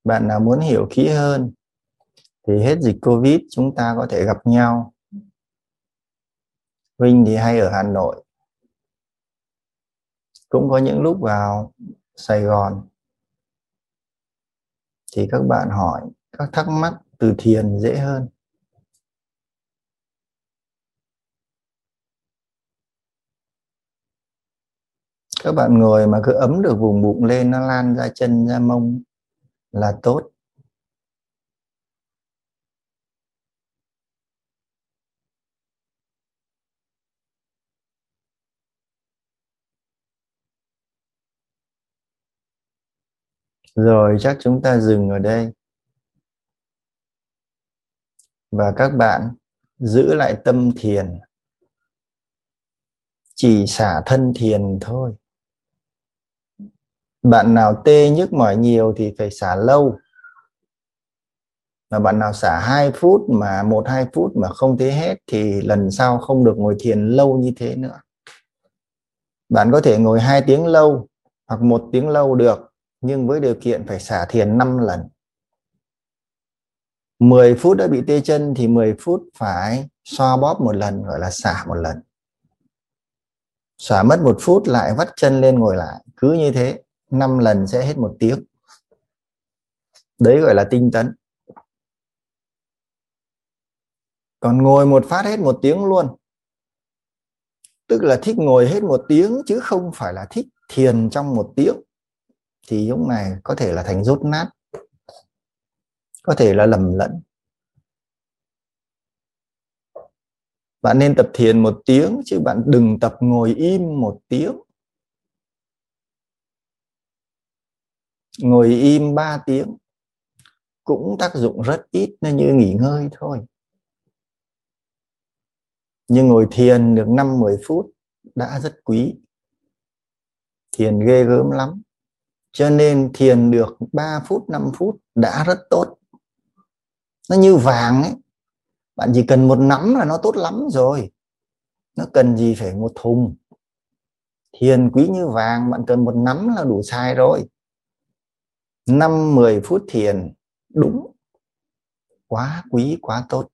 Bạn nào muốn hiểu kỹ hơn thì hết dịch covid chúng ta có thể gặp nhau. Vinh thì hay ở Hà Nội. Cũng có những lúc vào Sài Gòn. Thì các bạn hỏi, các thắc mắc từ thiền dễ hơn. Các bạn ngồi mà cứ ấm được vùng bụng lên, nó lan ra chân, ra mông là tốt. Rồi, chắc chúng ta dừng ở đây. Và các bạn giữ lại tâm thiền, chỉ xả thân thiền thôi bạn nào tê nhức mỏi nhiều thì phải xả lâu. Mà bạn nào xả 2 phút mà một, hai phút mà không thấy hết thì lần sau không được ngồi thiền lâu như thế nữa. Bạn có thể ngồi 2 tiếng lâu hoặc 1 tiếng lâu được, nhưng với điều kiện phải xả thiền 5 lần. 10 phút đã bị tê chân thì 10 phút phải xoa bóp một lần, gọi là xả một lần. Xả mất một phút lại vắt chân lên ngồi lại, cứ như thế. 5 lần sẽ hết một tiếng. Đấy gọi là tinh tấn. Còn ngồi một phát hết một tiếng luôn. Tức là thích ngồi hết một tiếng chứ không phải là thích thiền trong một tiếng. Thì lúc này có thể là thành rốt nát. Có thể là lầm lẫn. Bạn nên tập thiền một tiếng chứ bạn đừng tập ngồi im một tiếng. Ngồi im 3 tiếng cũng tác dụng rất ít, nó như nghỉ ngơi thôi. Nhưng ngồi thiền được 5 10 phút đã rất quý. Thiền ghê gớm lắm. Cho nên thiền được 3 phút 5 phút đã rất tốt. Nó như vàng ấy. Bạn chỉ cần một nắm là nó tốt lắm rồi. Nó cần gì phải một thùng. Thiền quý như vàng, bạn cần một nắm là đủ xài rồi. 5 10 phút thiền, đúng, quá quý, quá tốt.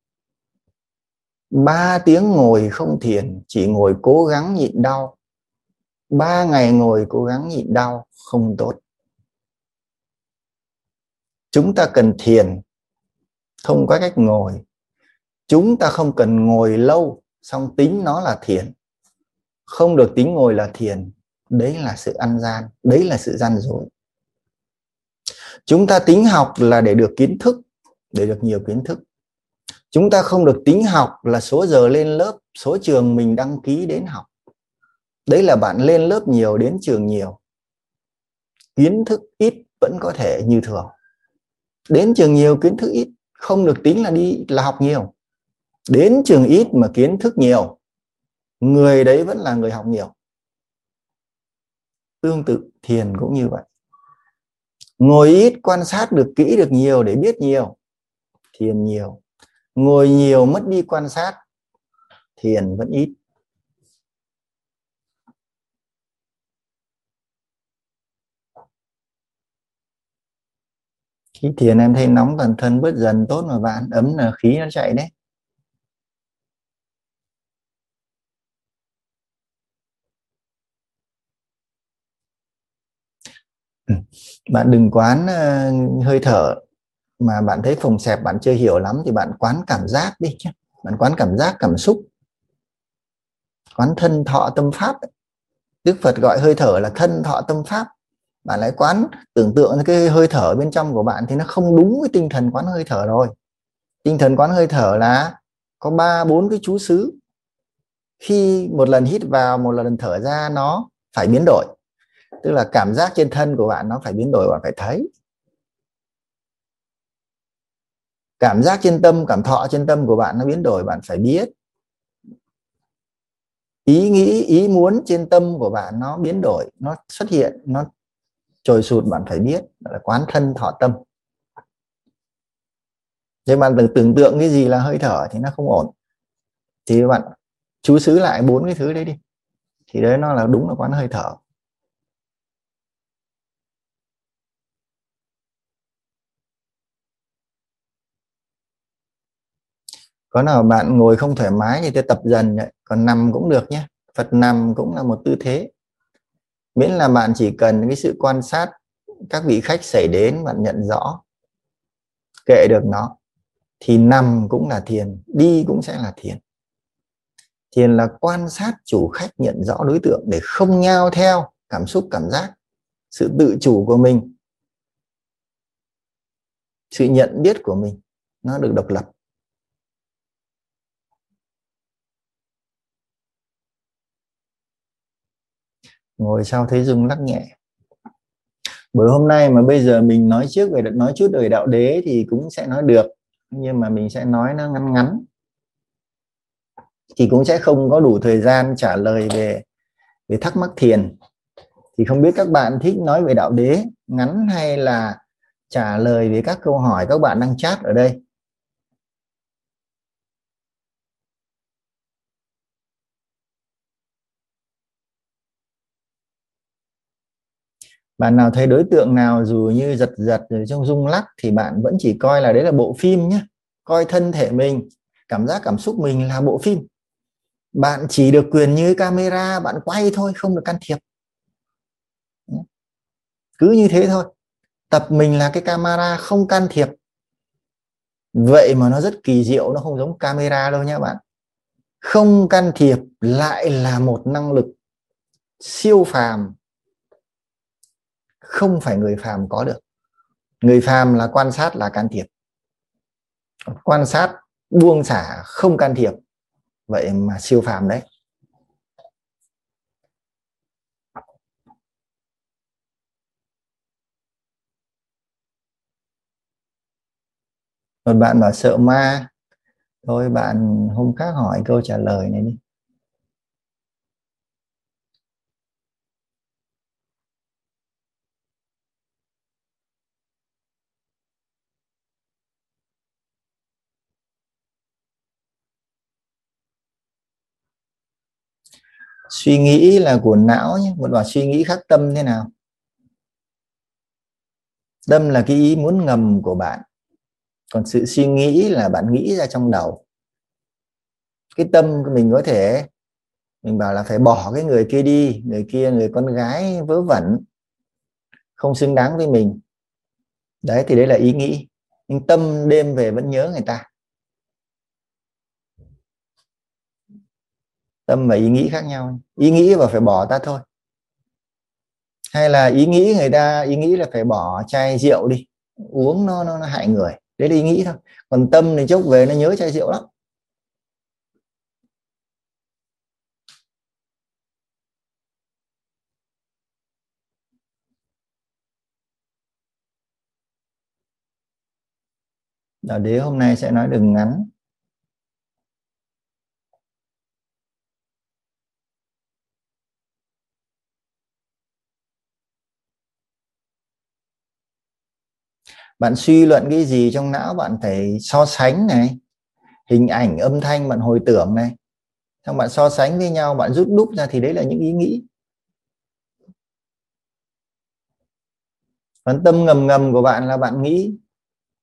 3 tiếng ngồi không thiền, chỉ ngồi cố gắng nhịn đau. 3 ngày ngồi cố gắng nhịn đau, không tốt. Chúng ta cần thiền, không có cách ngồi. Chúng ta không cần ngồi lâu xong tính nó là thiền. Không được tính ngồi là thiền, đấy là sự ăn gian, đấy là sự gian dối chúng ta tính học là để được kiến thức, để được nhiều kiến thức. Chúng ta không được tính học là số giờ lên lớp, số trường mình đăng ký đến học. Đấy là bạn lên lớp nhiều đến trường nhiều. Kiến thức ít vẫn có thể như thường. Đến trường nhiều, kiến thức ít. Không được tính là đi là học nhiều. Đến trường ít mà kiến thức nhiều, người đấy vẫn là người học nhiều. Tương tự, thiền cũng như vậy ngồi ít quan sát được kỹ được nhiều để biết nhiều, thiền nhiều. Ngồi nhiều mất đi quan sát, thiền vẫn ít. Khi thiền em thấy nóng toàn thân, bớt dần tốt mà bạn ấm là khí nó chạy đấy bạn đừng quán uh, hơi thở mà bạn thấy phồng xẹp bạn chưa hiểu lắm thì bạn quán cảm giác đi chứ bạn quán cảm giác cảm xúc. Quán thân thọ tâm pháp Đức Phật gọi hơi thở là thân thọ tâm pháp. Bạn lại quán tưởng tượng cái hơi thở bên trong của bạn thì nó không đúng với tinh thần quán hơi thở rồi. Tinh thần quán hơi thở là có ba bốn cái chú xứ. Khi một lần hít vào một lần thở ra nó phải biến đổi tức là cảm giác trên thân của bạn nó phải biến đổi, bạn phải thấy. Cảm giác trên tâm, cảm thọ trên tâm của bạn nó biến đổi, bạn phải biết. Ý nghĩ, ý muốn trên tâm của bạn nó biến đổi, nó xuất hiện, nó trồi sụt, bạn phải biết. Là quán thân thọ tâm. Nhưng bạn tưởng tưởng tượng cái gì là hơi thở thì nó không ổn. Thì bạn chú xứ lại bốn cái thứ đấy đi. Thì đấy nó là đúng là quán hơi thở. Có nào bạn ngồi không thoải mái thì tôi tập dần vậy còn nằm cũng được nhé. Phật nằm cũng là một tư thế. Miễn là bạn chỉ cần cái sự quan sát các vị khách xảy đến, bạn nhận rõ, kệ được nó, thì nằm cũng là thiền, đi cũng sẽ là thiền. Thiền là quan sát chủ khách nhận rõ đối tượng để không nhao theo cảm xúc, cảm giác, sự tự chủ của mình, sự nhận biết của mình. Nó được độc lập. Ngồi sau thấy dung lắc nhẹ. Buổi hôm nay mà bây giờ mình nói trước về nói chút về đạo đế thì cũng sẽ nói được, nhưng mà mình sẽ nói nó ngắn ngắn. Thì cũng sẽ không có đủ thời gian trả lời về về thắc mắc thiền. Thì không biết các bạn thích nói về đạo đế ngắn hay là trả lời về các câu hỏi các bạn đang chat ở đây? Bạn nào thấy đối tượng nào dù như giật giật rồi trong rung lắc thì bạn vẫn chỉ coi là đấy là bộ phim nhé coi thân thể mình, cảm giác cảm xúc mình là bộ phim. Bạn chỉ được quyền như camera, bạn quay thôi, không được can thiệp. Cứ như thế thôi. Tập mình là cái camera không can thiệp. Vậy mà nó rất kỳ diệu, nó không giống camera đâu nhé bạn. Không can thiệp lại là một năng lực siêu phàm không phải người phàm có được. Người phàm là quan sát là can thiệp. Quan sát, buông xả, không can thiệp. Vậy mà siêu phàm đấy. Một bạn bảo sợ ma. Thôi bạn hôm khác hỏi câu trả lời này đi. Suy nghĩ là của não nhé, một bảo suy nghĩ khác tâm thế nào? Tâm là cái ý muốn ngầm của bạn, còn sự suy nghĩ là bạn nghĩ ra trong đầu. Cái tâm của mình có thể, mình bảo là phải bỏ cái người kia đi, người kia, người con gái vớ vẩn, không xứng đáng với mình. Đấy, thì đấy là ý nghĩ. Nhưng tâm đêm về vẫn nhớ người ta. Tâm và ý nghĩ khác nhau. Ý nghĩ và phải bỏ ta thôi. Hay là ý nghĩ người ta ý nghĩ là phải bỏ chai rượu đi. Uống nó nó, nó hại người. Đấy là ý nghĩ thôi. Còn tâm thì chốc về nó nhớ chai rượu lắm. Đó, đế hôm nay sẽ nói đường ngắn. Bạn suy luận cái gì trong não bạn phải so sánh này. Hình ảnh âm thanh bạn hồi tưởng này. Xong bạn so sánh với nhau bạn rút đúc ra thì đấy là những ý nghĩ. Còn tâm ngầm ngầm của bạn là bạn nghĩ.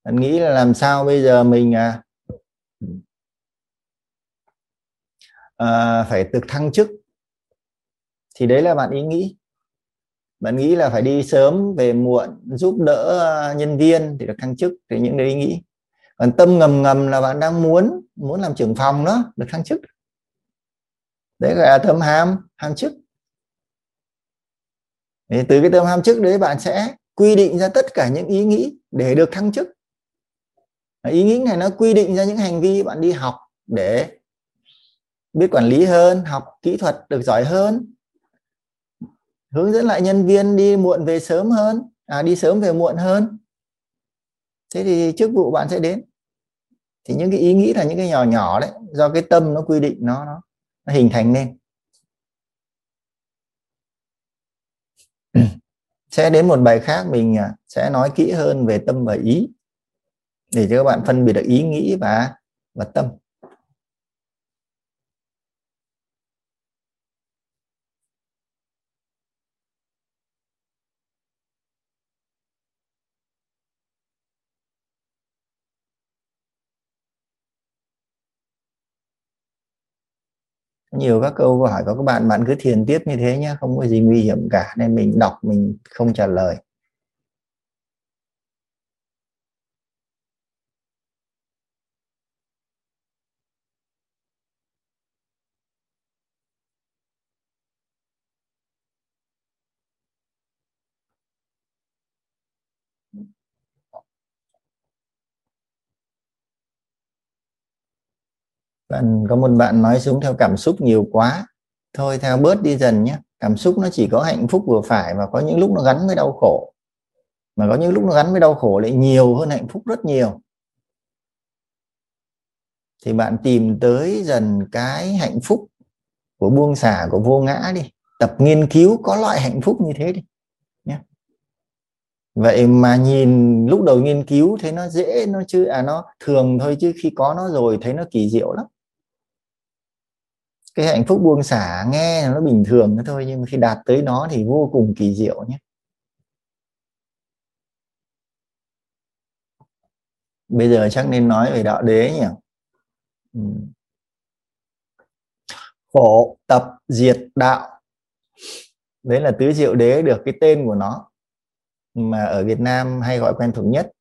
Bạn nghĩ là làm sao bây giờ mình à, à phải được thăng chức. Thì đấy là bạn ý nghĩ bạn nghĩ là phải đi sớm về muộn giúp đỡ ờ, nhân viên để được thăng chức thì những đấy nghĩ. Còn tâm ngầm ngầm là bạn đang muốn muốn làm trưởng phòng đó, được thăng chức. Đấy gọi là tâm ham ham chức. Thì từ cái tâm ham chức đấy bạn sẽ quy định ra tất cả những ý nghĩ để được thăng chức. Ý nghĩ này nó quy định ra những hành vi bạn đi học để biết quản lý hơn, học kỹ thuật được giỏi hơn hướng dẫn lại nhân viên đi muộn về sớm hơn à đi sớm về muộn hơn. Thế thì chức vụ bạn sẽ đến. Thì những cái ý nghĩ là những cái nhỏ nhỏ đấy do cái tâm nó quy định nó nó, nó hình thành nên. Sẽ đến một bài khác mình à, sẽ nói kỹ hơn về tâm và ý. Để cho các bạn phân biệt được ý nghĩ và và tâm. Nhiều các câu hỏi của các bạn bạn cứ thiền tiếp như thế nhé không có gì nguy hiểm cả, nên mình đọc, mình không trả lời. Bạn, có một bạn nói xuống theo cảm xúc nhiều quá. Thôi, theo bớt đi dần nhé. Cảm xúc nó chỉ có hạnh phúc vừa phải và có những lúc nó gắn với đau khổ. Mà có những lúc nó gắn với đau khổ lại nhiều hơn hạnh phúc rất nhiều. Thì bạn tìm tới dần cái hạnh phúc của buông xả, của vô ngã đi. Tập nghiên cứu có loại hạnh phúc như thế đi nhé. Vậy mà nhìn lúc đầu nghiên cứu thấy nó dễ, nó chứ à nó thường thôi chứ khi có nó rồi thấy nó kỳ diệu lắm cái hạnh phúc buông xả nghe nó bình thường thôi, nhưng mà khi đạt tới nó thì vô cùng kỳ diệu nhé. Bây giờ chắc nên nói về đạo đế nhỉ? Ừ. khổ tập diệt đạo. Đấy là tứ diệu đế được cái tên của nó, mà ở Việt Nam hay gọi quen thuộc nhất.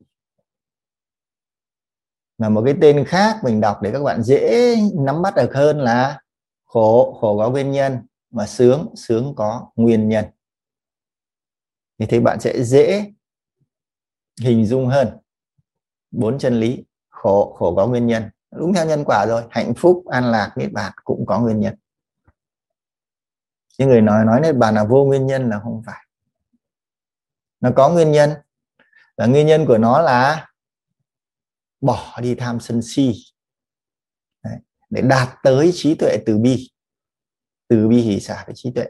Mà một cái tên khác mình đọc để các bạn dễ nắm bắt được hơn là khổ khổ có nguyên nhân, mà sướng sướng có nguyên nhân. Như thế bạn sẽ dễ hình dung hơn. Bốn chân lý, khổ khổ có nguyên nhân. Đúng theo nhân quả rồi, hạnh phúc, an lạc niết bàn cũng có nguyên nhân. Những người nói nói niết bàn là vô nguyên nhân là không phải. Nó có nguyên nhân, và nguyên nhân của nó là bỏ đi tham sân si để đạt tới trí tuệ từ bi. Từ bi hỷ xả với trí tuệ.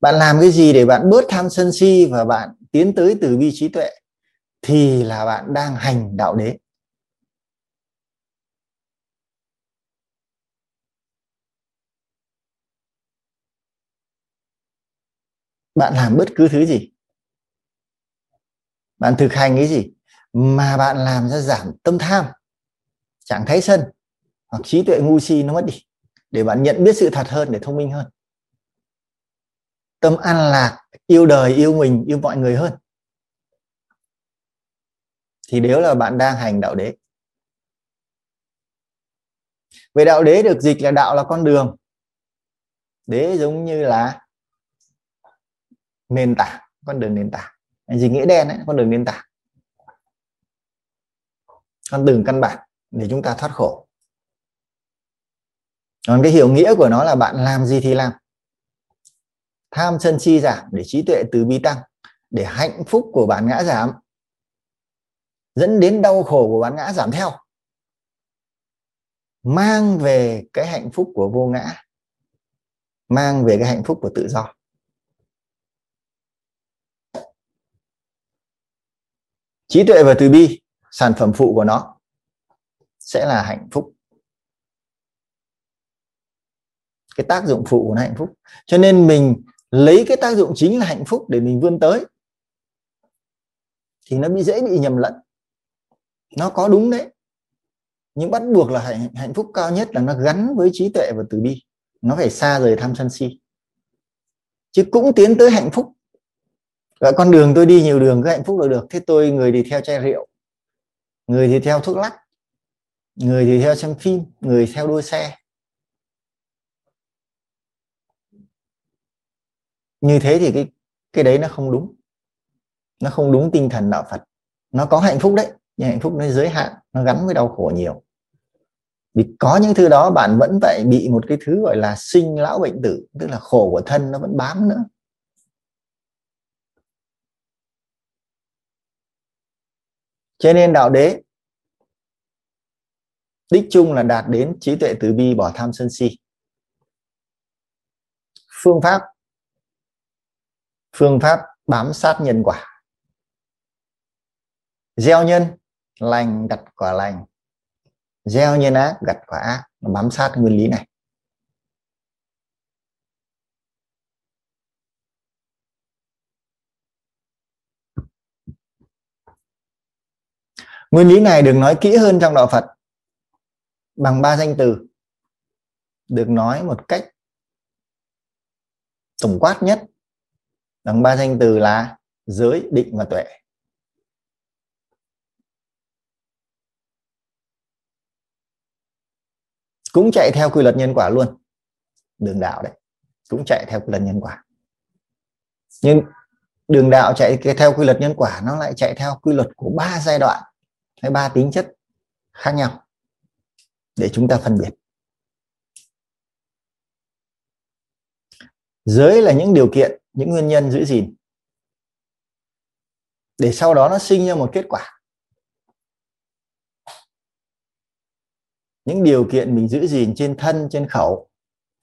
Bạn làm cái gì để bạn bớt tham sân si và bạn tiến tới từ bi trí tuệ thì là bạn đang hành đạo đế. Bạn làm bất cứ thứ gì. Bạn thực hành cái gì mà bạn làm ra giảm tâm tham trạng thái sân hoặc trí tuệ ngu si nó mất đi để bạn nhận biết sự thật hơn, để thông minh hơn. Tâm an lạc, yêu đời, yêu mình, yêu mọi người hơn. Thì nếu là bạn đang hành đạo đế. Về đạo đế được dịch là đạo là con đường. Đế giống như là nền tảng, con đường nền tảng. Dịch nghĩa đen ấy, con đường nền tảng. Con đường căn bản để chúng ta thoát khổ. Còn cái hiểu nghĩa của nó là bạn làm gì thì làm. Tham sân si giảm để trí tuệ từ bi tăng, để hạnh phúc của bạn ngã giảm. Dẫn đến đau khổ của bạn ngã giảm theo. Mang về cái hạnh phúc của vô ngã. Mang về cái hạnh phúc của tự do. Trí tuệ và từ bi, sản phẩm phụ của nó sẽ là hạnh phúc. Cái tác dụng phụ của nó hạnh phúc. Cho nên mình lấy cái tác dụng chính là hạnh phúc để mình vươn tới thì nó bị dễ bị nhầm lẫn. Nó có đúng đấy. Nhưng bắt buộc là hạnh, hạnh phúc cao nhất là nó gắn với trí tuệ và từ bi. Nó phải xa rời tham sân si. Chứ cũng tiến tới hạnh phúc. Và con đường tôi đi nhiều đường cứ hạnh phúc là được. Thế tôi người thì theo chai rượu người thì theo thuốc lắc người thì theo xem phim, người theo đua xe. Như thế thì cái cái đấy nó không đúng. Nó không đúng tinh thần đạo Phật. Nó có hạnh phúc đấy, nhưng hạnh phúc nó giới hạn, nó gắn với đau khổ nhiều. Vì có những thứ đó bạn vẫn vậy bị một cái thứ gọi là sinh lão bệnh tử, tức là khổ của thân nó vẫn bám nữa. Cho nên đạo đế đích chung là đạt đến trí tuệ từ bi bỏ tham sân si. Phương pháp phương pháp bám sát nhân quả. Gieo nhân, lành gặt quả lành. Gieo nhân ác, gặt quả ác. Bám sát nguyên lý này. Nguyên lý này được nói kỹ hơn trong đạo Phật bằng ba danh từ, được nói một cách tổng quát nhất bằng ba danh từ là giới, định và tuệ. Cũng chạy theo quy luật nhân quả luôn. Đường đạo đấy, cũng chạy theo quy luật nhân quả. Nhưng đường đạo chạy theo quy luật nhân quả, nó lại chạy theo quy luật của ba giai đoạn, hay ba tính chất khác nhau để chúng ta phân biệt. Giới là những điều kiện, những nguyên nhân giữ gìn. Để sau đó nó sinh ra một kết quả. Những điều kiện mình giữ gìn trên thân, trên khẩu,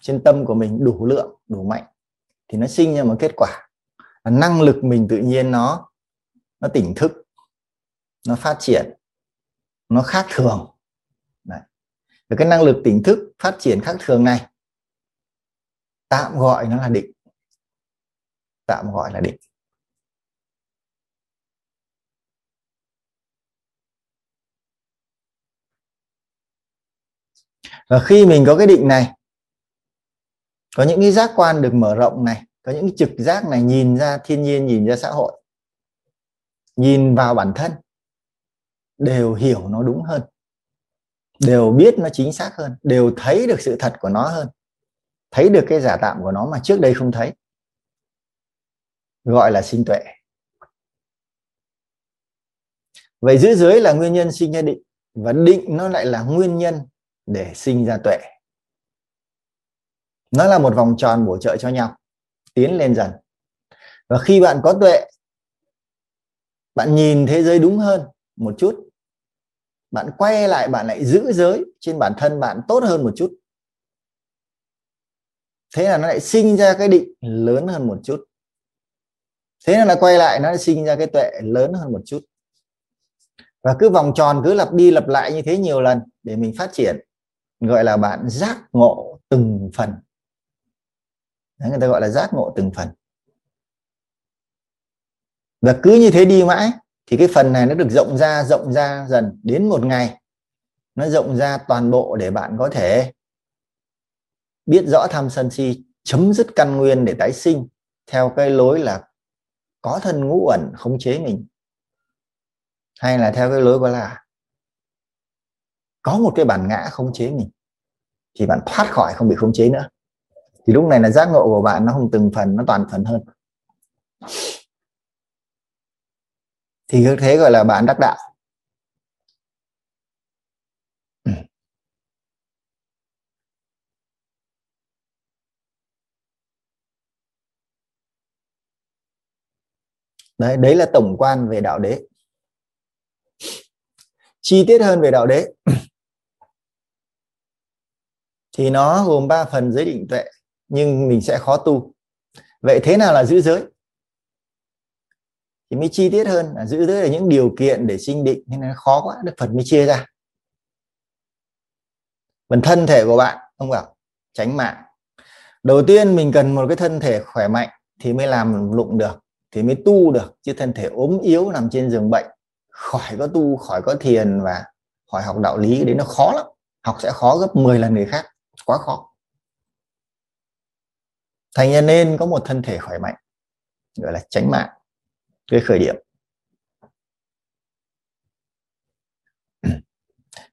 trên tâm của mình đủ lượng, đủ mạnh, thì nó sinh ra một kết quả. Năng lực mình tự nhiên nó nó tỉnh thức, nó phát triển, nó khác thường. Và cái năng lực tỉnh thức phát triển khác thường này, tạm gọi nó là định. Tạm gọi là định. Và khi mình có cái định này, có những cái giác quan được mở rộng này, có những cái trực giác này nhìn ra thiên nhiên, nhìn ra xã hội, nhìn vào bản thân, đều hiểu nó đúng hơn đều biết nó chính xác hơn, đều thấy được sự thật của nó hơn, thấy được cái giả tạm của nó mà trước đây không thấy. Gọi là sinh tuệ. Vậy giữ giới là nguyên nhân sinh ra định và định nó lại là nguyên nhân để sinh ra tuệ. Nó là một vòng tròn bổ trợ cho nhau, tiến lên dần. Và khi bạn có tuệ, bạn nhìn thế giới đúng hơn một chút bạn quay lại bạn lại giữ giới trên bản thân bạn tốt hơn một chút. Thế là nó lại sinh ra cái định lớn hơn một chút. Thế là nó quay lại nó lại sinh ra cái tuệ lớn hơn một chút. Và cứ vòng tròn cứ lặp đi lặp lại như thế nhiều lần để mình phát triển gọi là bạn giác ngộ từng phần. Đấy, người ta gọi là giác ngộ từng phần. Và cứ như thế đi mãi thì cái phần này nó được rộng ra rộng ra dần đến một ngày. Nó rộng ra toàn bộ để bạn có thể biết rõ tham sân si, chấm dứt căn nguyên để tái sinh theo cái lối là có thân ngũ ẩn, khống chế mình. Hay là theo cái lối gọi là có một cái bản ngã khống chế mình, thì bạn thoát khỏi, không bị khống chế nữa. Thì lúc này là giác ngộ của bạn nó không từng phần, nó toàn phần hơn thì thế gọi là bạn đắc đạo. Ừ. Đấy đấy là tổng quan về đạo đế. Chi tiết hơn về đạo đế. Thì nó gồm 3 phần giới định tuệ, nhưng mình sẽ khó tu. Vậy thế nào là giữ giới? Thì mới chi tiết hơn, là giữ tới là những điều kiện để sinh định, nên nó khó quá, đức phật mới chia ra. Phần thân thể của bạn, ông bảo, tránh mạng. Đầu tiên mình cần một cái thân thể khỏe mạnh thì mới làm lụng được, thì mới tu được, chứ thân thể ốm yếu, nằm trên giường bệnh, khỏi có tu, khỏi có thiền và khỏi học đạo lý đấy nó khó lắm. Học sẽ khó gấp 10 lần người khác, quá khó. Thành ra nên có một thân thể khỏe mạnh, gọi là tránh mạng cái khởi điểm.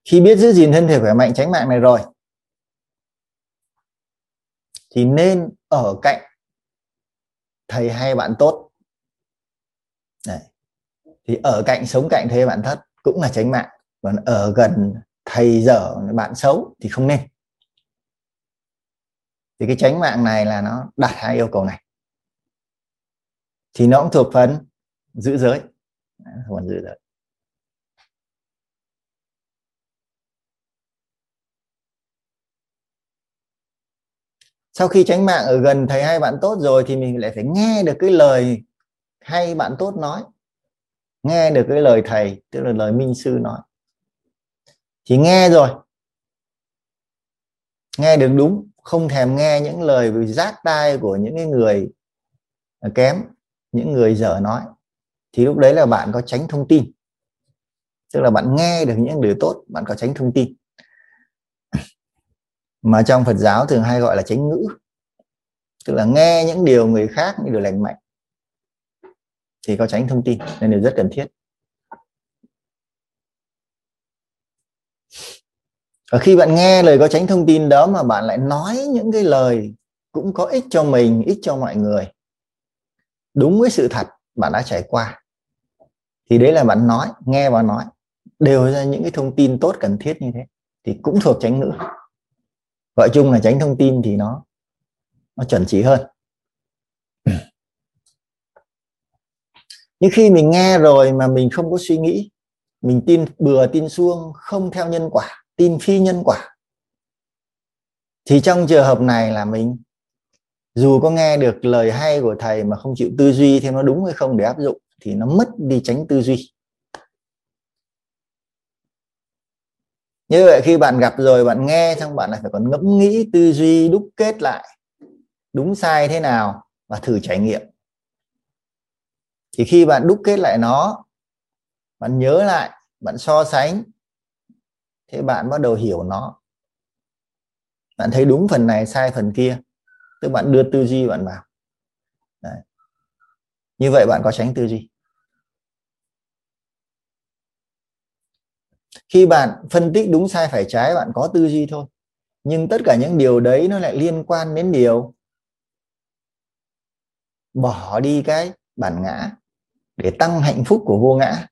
Khi biết giữ gìn thân thể khỏe mạnh, tránh mạng này rồi, thì nên ở cạnh thầy hay bạn tốt. Đấy. thì ở cạnh sống cạnh thầy bạn thất cũng là tránh mạng, còn ở gần thầy dở bạn xấu thì không nên. Thì cái tránh mạng này là nó đặt hai yêu cầu này. Thì nó cũng thuộc phần giữ giới. Phần giữ giới. Sau khi tránh mạng ở gần thầy hay bạn tốt rồi thì mình lại phải nghe được cái lời hay bạn tốt nói. Nghe được cái lời thầy, tức là lời minh sư nói. Thì nghe rồi. Nghe được đúng, không thèm nghe những lời rác tai của những cái người kém, những người dở nói thì lúc đấy là bạn có tránh thông tin. Tức là bạn nghe được những điều tốt, bạn có tránh thông tin. Mà trong Phật giáo thường hay gọi là tránh ngữ. Tức là nghe những điều người khác, những điều lành mạnh, thì có tránh thông tin. Nên điều rất cần thiết. Và khi bạn nghe lời có tránh thông tin đó mà bạn lại nói những cái lời cũng có ích cho mình, ích cho mọi người, đúng với sự thật bạn đã trải qua thì đấy là bạn nói, nghe và nói. Đều ra những cái thông tin tốt cần thiết như thế, thì cũng thuộc tránh ngữ. Gọi chung là tránh thông tin thì nó nó chuẩn chỉ hơn. Nhưng khi mình nghe rồi mà mình không có suy nghĩ, mình tin bừa, tin xuông không theo nhân quả, tin phi nhân quả, thì trong trường hợp này là mình, dù có nghe được lời hay của thầy mà không chịu tư duy thêm nó đúng hay không để áp dụng thì nó mất đi tránh tư duy. Như vậy khi bạn gặp rồi, bạn nghe xong bạn lại phải còn ngẫm nghĩ tư duy đúc kết lại, đúng sai thế nào và thử trải nghiệm. Thì khi bạn đúc kết lại nó, bạn nhớ lại, bạn so sánh, thế bạn bắt đầu hiểu nó. Bạn thấy đúng phần này, sai phần kia, tức bạn đưa tư duy bạn vào. Đấy. như vậy bạn có tránh tư duy. Khi bạn phân tích đúng sai phải trái, bạn có tư duy thôi. Nhưng tất cả những điều đấy nó lại liên quan đến điều bỏ đi cái bản ngã để tăng hạnh phúc của vô ngã.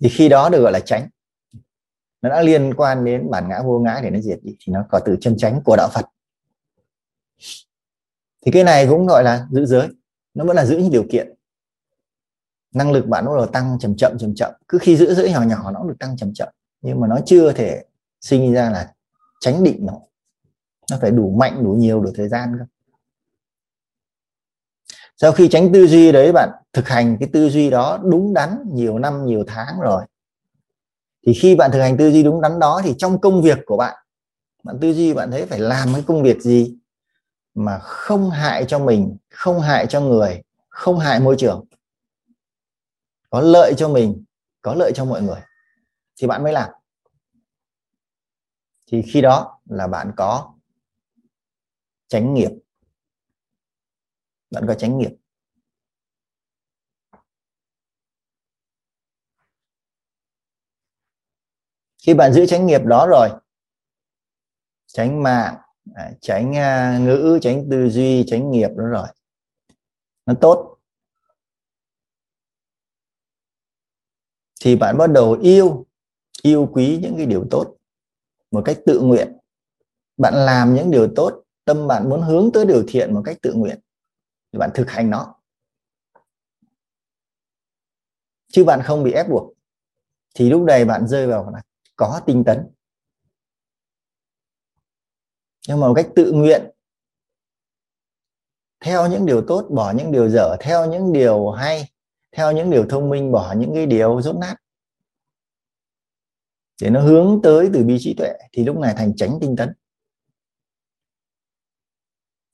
Thì khi đó được gọi là tránh nó đã liên quan đến bản ngã vô ngã để nó diệt đi, thì nó có từ chân tránh của đạo Phật. Thì cái này cũng gọi là giữ giới nó vẫn là giữ những điều kiện. Năng lực bạn nó là tăng chậm chậm chậm chậm. Cứ khi giữ giữ nhỏ nhỏ nó được tăng chậm chậm. Nhưng mà nó chưa thể sinh ra là tránh định nó. Nó phải đủ mạnh, đủ nhiều, đủ thời gian cơ. Sau khi tránh tư duy đấy, bạn thực hành cái tư duy đó đúng đắn nhiều năm, nhiều tháng rồi. Thì khi bạn thực hành tư duy đúng đắn đó, thì trong công việc của bạn bạn tư duy bạn thấy phải làm cái công việc gì? Mà không hại cho mình, không hại cho người, không hại môi trường. Có lợi cho mình, có lợi cho mọi người. Thì bạn mới làm. Thì khi đó là bạn có tránh nghiệp. Bạn có tránh nghiệp. Khi bạn giữ tránh nghiệp đó rồi tránh mạng à, tránh uh, ngữ tránh tư duy tránh nghiệp đó rồi. Nó tốt. Thì bạn bắt đầu yêu yêu quý những cái điều tốt một cách tự nguyện. Bạn làm những điều tốt tâm bạn muốn hướng tới điều thiện một cách tự nguyện thì bạn thực hành nó. Chứ bạn không bị ép buộc. Thì lúc này bạn rơi vào là có tinh tấn nhưng mà một cách tự nguyện, theo những điều tốt, bỏ những điều dở, theo những điều hay, theo những điều thông minh, bỏ những cái điều rốt nát. Để nó hướng tới từ bi trí tuệ, thì lúc này thành tránh tinh tấn.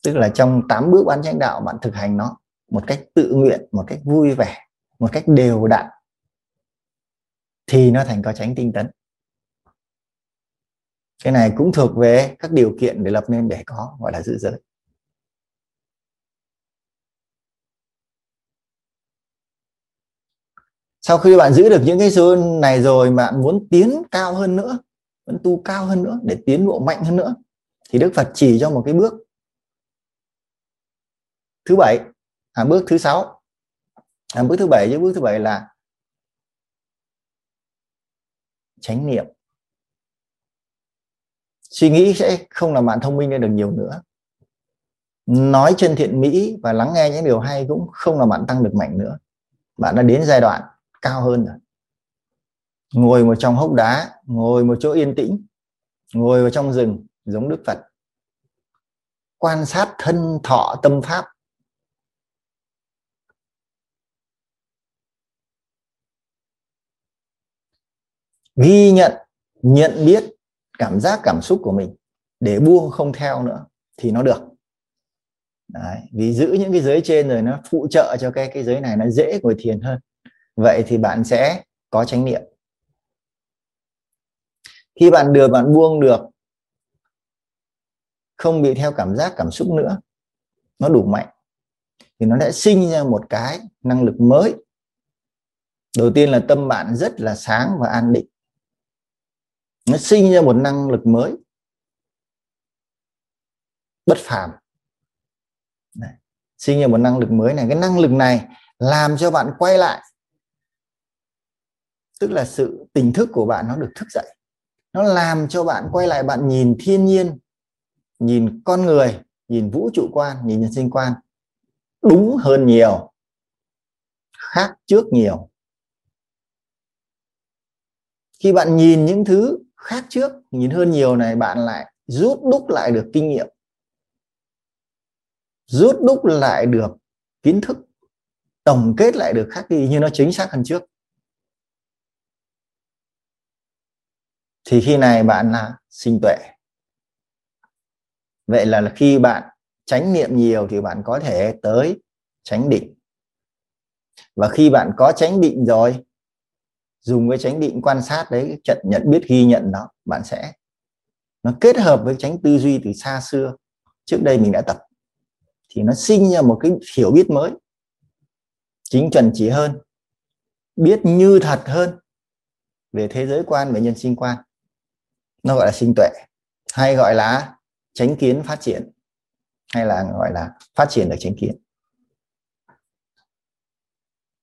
Tức là trong 8 bước bán chánh đạo, bạn thực hành nó một cách tự nguyện, một cách vui vẻ, một cách đều đặn, thì nó thành có tránh tinh tấn cái này cũng thuộc về các điều kiện để lập nên để có gọi là giữ giới. Sau khi bạn giữ được những cái số này rồi mà bạn muốn tiến cao hơn nữa muốn tu cao hơn nữa để tiến bộ mạnh hơn nữa thì đức phật chỉ cho một cái bước. Thứ bảy à, bước thứ sáu. À, bước thứ bảy với bước thứ bảy là chánh niệm suy nghĩ sẽ không làm bạn thông minh lên được nhiều nữa. Nói chân thiện mỹ và lắng nghe những điều hay cũng không làm bạn tăng được mạnh nữa. Bạn đã đến giai đoạn cao hơn rồi. Ngồi một trong hốc đá, ngồi một chỗ yên tĩnh, ngồi vào trong rừng giống đức phật. Quan sát thân thọ tâm pháp. Ghi nhận nhận biết cảm giác cảm xúc của mình để buông không theo nữa thì nó được. Đấy, vì giữ những cái giới trên rồi nó phụ trợ cho cái cái giới này nó dễ ngồi thiền hơn. Vậy thì bạn sẽ có chánh niệm. Khi bạn đưa bạn buông được không bị theo cảm giác cảm xúc nữa nó đủ mạnh thì nó sẽ sinh ra một cái năng lực mới. Đầu tiên là tâm bạn rất là sáng và an định nó sinh ra một năng lực mới. Bất phàm. Này, sinh ra một năng lực mới này. Cái năng lực này làm cho bạn quay lại. Tức là sự tỉnh thức của bạn nó được thức dậy. Nó làm cho bạn quay lại bạn nhìn thiên nhiên nhìn con người nhìn vũ trụ quan nhìn nhân sinh quan đúng hơn nhiều khác trước nhiều. Khi bạn nhìn những thứ khác trước, nhìn hơn nhiều này, bạn lại rút đúc lại được kinh nghiệm. Rút đúc lại được kiến thức, tổng kết lại được khác đi như nó chính xác hơn trước. Thì khi này bạn là sinh tuệ. Vậy là khi bạn tránh niệm nhiều thì bạn có thể tới tránh định. Và khi bạn có tránh định rồi dùng cái tránh định quan sát đấy trận nhận biết, ghi nhận đó bạn sẽ, nó kết hợp với tránh tư duy từ xa xưa. Trước đây mình đã tập, thì nó sinh ra một cái hiểu biết mới. Chính chuẩn chỉ hơn, biết như thật hơn về thế giới quan, về nhân sinh quan. Nó gọi là sinh tuệ, hay gọi là tránh kiến phát triển, hay là gọi là phát triển được tránh kiến.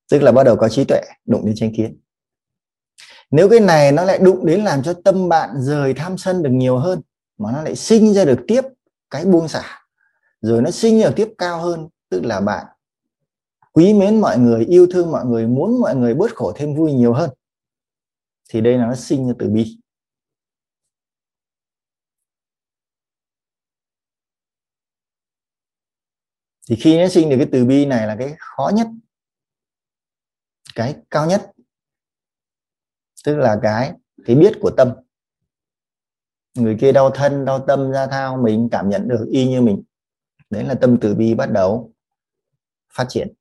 Tức là bắt đầu có trí tuệ, đụng đến tránh kiến nếu cái này nó lại đụng đến làm cho tâm bạn rời tham sân được nhiều hơn, mà nó lại sinh ra được tiếp cái buông xả, rồi nó sinh ra được tiếp cao hơn, tức là bạn quý mến mọi người, yêu thương mọi người, muốn mọi người bớt khổ thêm vui nhiều hơn, thì đây là nó sinh ra từ bi. Thì khi nó sinh được cái từ bi này là cái khó nhất, cái cao nhất tức là cái cái biết của tâm. Người kia đau thân, đau tâm, ra thao, mình cảm nhận được y như mình. Đấy là tâm từ bi bắt đầu phát triển.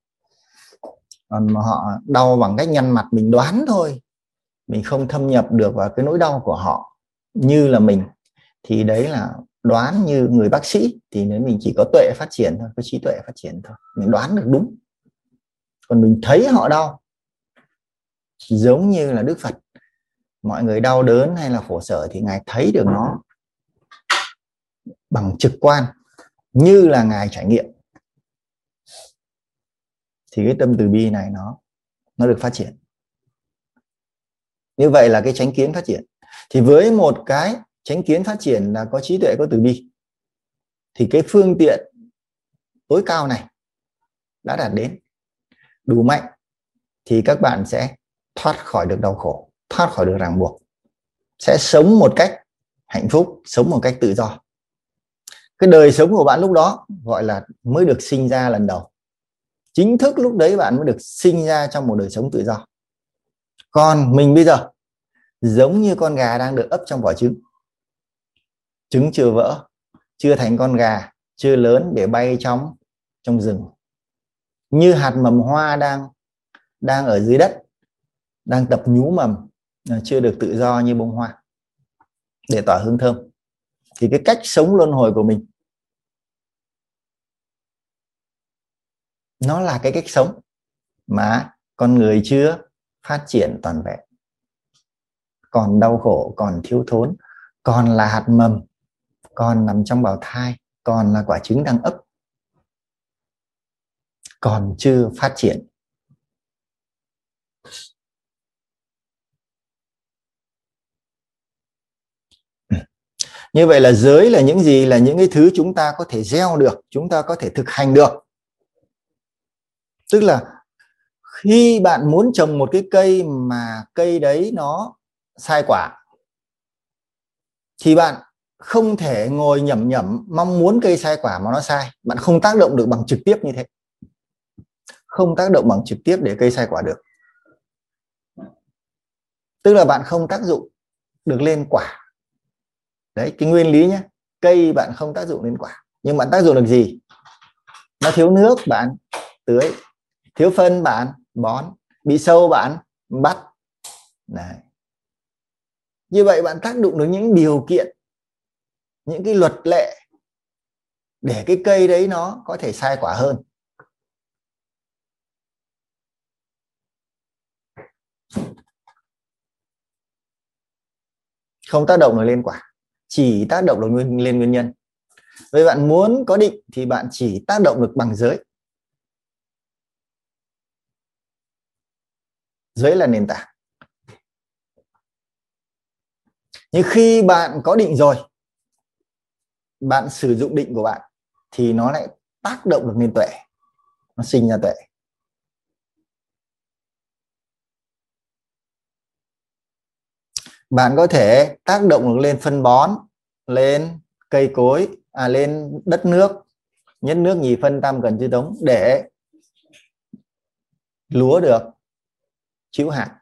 Còn mà họ đau bằng cách nhăn mặt mình đoán thôi. Mình không thâm nhập được vào cái nỗi đau của họ như là mình, thì đấy là đoán như người bác sĩ. Thì nếu mình chỉ có tuệ phát triển thôi, có trí tuệ phát triển thôi. Mình đoán được đúng. Còn mình thấy họ đau, giống như là đức phật mọi người đau đớn hay là khổ sở thì ngài thấy được nó bằng trực quan, như là ngài trải nghiệm. Thì cái tâm từ bi này nó nó được phát triển. Như vậy là cái chánh kiến phát triển. Thì với một cái chánh kiến phát triển là có trí tuệ, có từ bi, thì cái phương tiện tối cao này đã đạt đến. Đủ mạnh thì các bạn sẽ thoát khỏi được đau khổ thoát khỏi được ràng buộc. Sẽ sống một cách hạnh phúc, sống một cách tự do. Cái đời sống của bạn lúc đó gọi là mới được sinh ra lần đầu. Chính thức lúc đấy bạn mới được sinh ra trong một đời sống tự do. Còn mình bây giờ, giống như con gà đang được ấp trong vỏ trứng. Trứng chưa vỡ, chưa thành con gà, chưa lớn để bay trong trong rừng. Như hạt mầm hoa đang đang ở dưới đất, đang tập nhú mầm. Ờ, chưa được tự do như bông hoa, để tỏa hương thơm. Thì cái cách sống luân hồi của mình, nó là cái cách sống mà con người chưa phát triển toàn vẹn. Còn đau khổ, còn thiếu thốn, còn là hạt mầm, còn nằm trong bào thai, còn là quả trứng đang ấp, còn chưa phát triển. Như vậy là giới là những gì? Là những cái thứ chúng ta có thể gieo được, chúng ta có thể thực hành được. Tức là khi bạn muốn trồng một cái cây mà cây đấy nó sai quả, thì bạn không thể ngồi nhẩm nhẩm mong muốn cây sai quả mà nó sai. Bạn không tác động được bằng trực tiếp như thế. Không tác động bằng trực tiếp để cây sai quả được. Tức là bạn không tác dụng được lên quả đấy, cái nguyên lý nhé cây bạn không tác dụng lên quả, nhưng bạn tác dụng được gì? Nó thiếu nước bạn, tưới, thiếu phân bạn, bón, bị sâu bạn, bắt. Đấy. như vậy bạn tác dụng được những điều kiện, những cái luật lệ để cái cây đấy nó có thể sai quả hơn. Không tác động được lên quả chỉ tác động được lên nguyên nhân. Vậy bạn muốn có định thì bạn chỉ tác động được bằng giới. Giới là nền tảng. Nhưng khi bạn có định rồi, bạn sử dụng định của bạn, thì nó lại tác động được lên tuệ. Nó sinh ra tuệ. Bạn có thể tác động được lên phân bón, lên cây cối à lên đất nước. Nhất nước nhì phân tam cần chư tống để lúa được, chịu hạt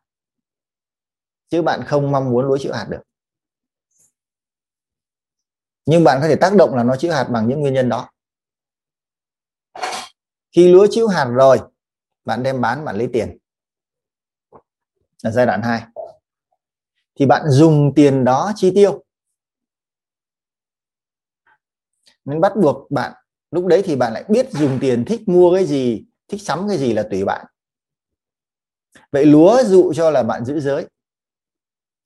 chứ bạn không mong muốn lúa chịu hạt được. Nhưng bạn có thể tác động là nó chịu hạt bằng những nguyên nhân đó. Khi lúa chịu hạt rồi, bạn đem bán, bạn lấy tiền. Là giai đoạn 2 thì bạn dùng tiền đó chi tiêu? Nên bắt buộc bạn, lúc đấy thì bạn lại biết dùng tiền thích mua cái gì, thích sắm cái gì là tùy bạn. Vậy lúa dụ cho là bạn giữ giới.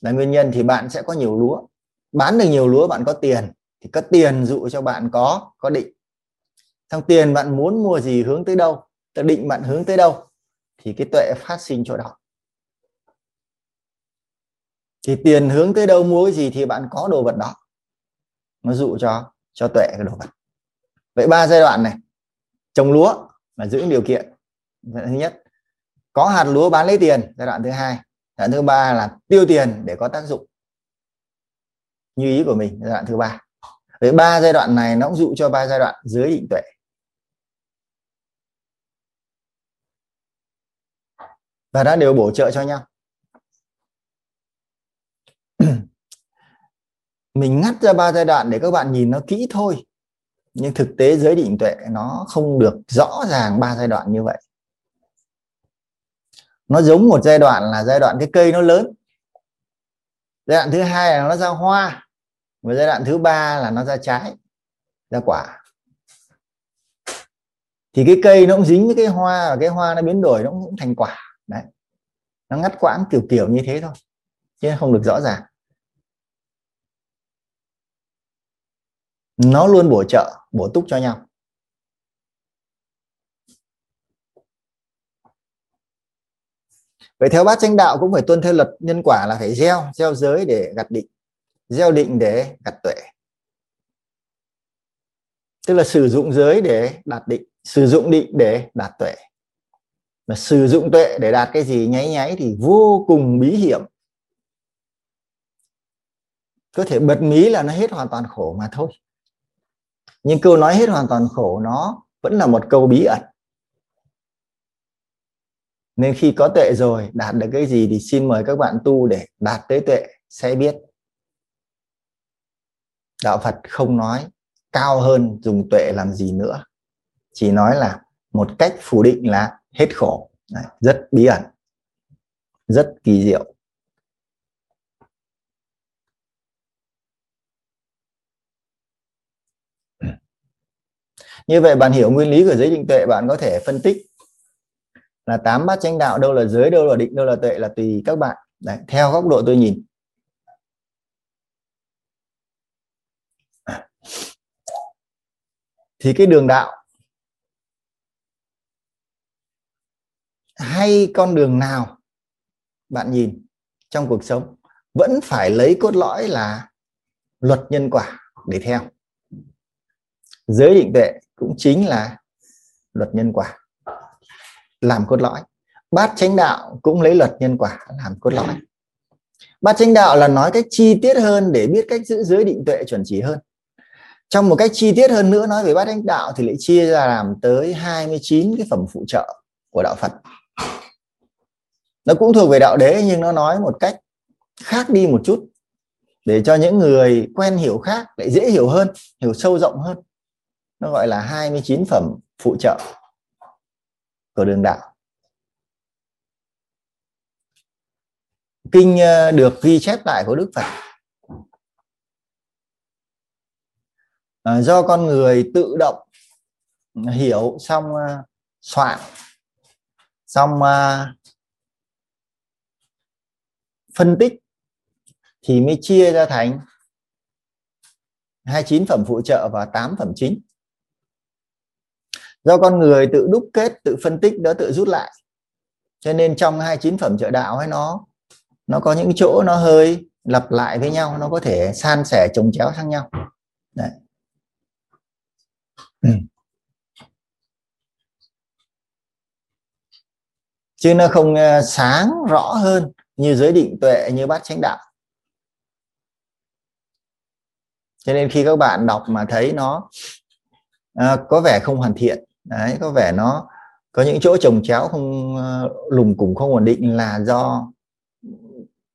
Là nguyên nhân thì bạn sẽ có nhiều lúa. Bán được nhiều lúa, bạn có tiền, thì có tiền dụ cho bạn có có định. Xong tiền bạn muốn mua gì hướng tới đâu tự định bạn hướng tới đâu, thì cái tuệ phát sinh chỗ đó thì tiền hướng tới đâu mua cái gì thì bạn có đồ vật đó. Nó dụ cho cho tuệ cái đồ vật. Vậy ba giai đoạn này. Trồng lúa là giữ điều kiện. Giai đoạn thứ nhất, có hạt lúa bán lấy tiền. Giai đoạn thứ hai, giai đoạn thứ ba là tiêu tiền để có tác dụng. Như ý của mình, giai đoạn thứ ba. Vậy ba giai đoạn này nó cũng dụ cho ba giai đoạn dưới định tuệ. Và đã đều bổ trợ cho nhau. mình ngắt ra ba giai đoạn để các bạn nhìn nó kỹ thôi. Nhưng thực tế giới định tuệ nó không được rõ ràng ba giai đoạn như vậy. Nó giống một giai đoạn là giai đoạn cái cây nó lớn. Giai đoạn thứ hai là nó ra hoa. Và giai đoạn thứ ba là nó ra trái, ra quả. Thì cái cây nó cũng dính với cái hoa và cái hoa nó biến đổi nó cũng thành quả. Đấy. Nó ngắt quãng kiểu kiểu như thế thôi chứ không được rõ ràng. Nó luôn bổ trợ, bổ túc cho nhau. Vậy theo bát chánh đạo cũng phải tuân theo luật nhân quả là phải gieo gieo giới để gặt định, gieo định để gặt tuệ. Tức là sử dụng giới để đạt định, sử dụng định để đạt tuệ. Mà sử dụng tuệ để đạt cái gì nháy nháy thì vô cùng bí hiểm có thể bật mí là nó hết hoàn toàn khổ mà thôi. Nhưng câu nói hết hoàn toàn khổ nó vẫn là một câu bí ẩn. Nên khi có tuệ rồi đạt được cái gì thì xin mời các bạn tu để đạt tới tuệ sẽ biết. Đạo phật không nói cao hơn dùng tuệ làm gì nữa. Chỉ nói là một cách phủ định là hết khổ. Đấy, rất bí ẩn rất kỳ diệu. Như vậy bạn hiểu nguyên lý của giới định tuệ bạn có thể phân tích là tám bát chánh đạo đâu là giới đâu là định đâu là tuệ là tùy các bạn. Đấy, theo góc độ tôi nhìn. Thì cái đường đạo hay con đường nào bạn nhìn trong cuộc sống vẫn phải lấy cốt lõi là luật nhân quả để theo giới định tuệ cũng chính là luật nhân quả, làm cốt lõi. Bát chánh đạo cũng lấy luật nhân quả làm cốt lõi. Bát chánh đạo là nói cách chi tiết hơn để biết cách giữ giới định tuệ chuẩn chỉ hơn. Trong một cách chi tiết hơn nữa nói về bát chánh đạo thì lại chia ra làm tới 29 cái phẩm phụ trợ của đạo Phật. Nó cũng thuộc về đạo đế nhưng nó nói một cách khác đi một chút để cho những người quen hiểu khác lại dễ hiểu hơn, hiểu sâu rộng hơn nó gọi là 29 phẩm phụ trợ của đường đạo. Kinh ờ, được ghi chép lại của Đức Phật. À, do con người tự động hiểu xong uh, soạn xong uh, phân tích thì mới chia ra thành 29 phẩm phụ trợ và 8 phẩm chính do con người tự đúc kết tự phân tích đó tự rút lại cho nên trong 29 phẩm trợ đạo ấy nó nó có những chỗ nó hơi lặp lại với nhau nó có thể san sẻ trồng chéo sang nhau Đấy. Ừ. chứ nó không ờ, sáng rõ hơn như giới định tuệ như bát chánh đạo cho nên khi các bạn đọc mà thấy nó à, có vẻ không hoàn thiện đấy, có vẻ nó, có những chỗ trồng chéo không ờ, lùng củng không ổn định là do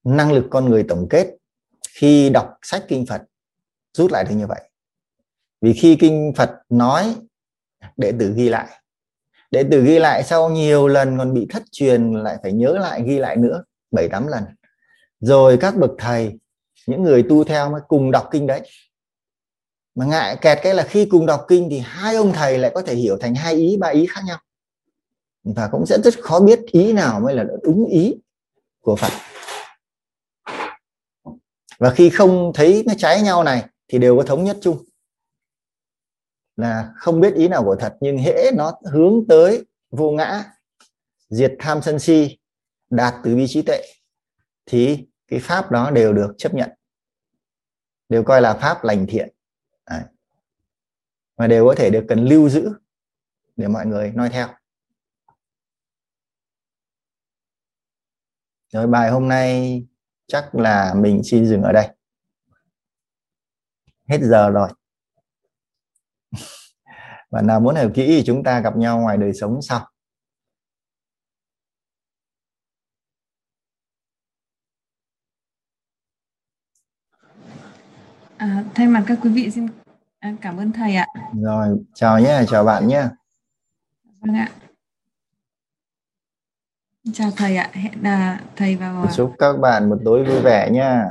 năng lực con người tổng kết. Khi đọc sách kinh Phật, rút lại được như vậy. Vì khi kinh Phật nói, đệ tử ghi lại. Đệ tử ghi lại sau nhiều lần còn bị thất truyền, lại phải nhớ lại, ghi lại nữa, bảy tám lần. Rồi các bậc thầy, những người tu theo mới cùng đọc kinh đấy mà ngại kẹt cái là khi cùng đọc kinh thì hai ông thầy lại có thể hiểu thành hai ý, ba ý khác nhau. Và cũng sẽ rất khó biết ý nào mới là đúng ý của Phật. Và khi không thấy nó trái nhau này thì đều có thống nhất chung. Là không biết ý nào của thật, nhưng hễ nó hướng tới vô ngã, diệt tham sân si, đạt từ bi trí tuệ, thì cái pháp đó đều được chấp nhận. Đều coi là pháp lành thiện mà đều có thể được cần lưu giữ để mọi người noi theo. Rồi bài hôm nay chắc là mình xin dừng ở đây. Hết giờ rồi. Bạn nào muốn hiểu kỹ thì chúng ta gặp nhau ngoài đời sống sau. À, thay mặt các quý vị xin à, cảm ơn thầy ạ. Rồi, chào nhé, chào bạn nhé. Vâng ạ. Chào thầy ạ, hẹn là thầy vào chúc các bạn một tối vui vẻ nha.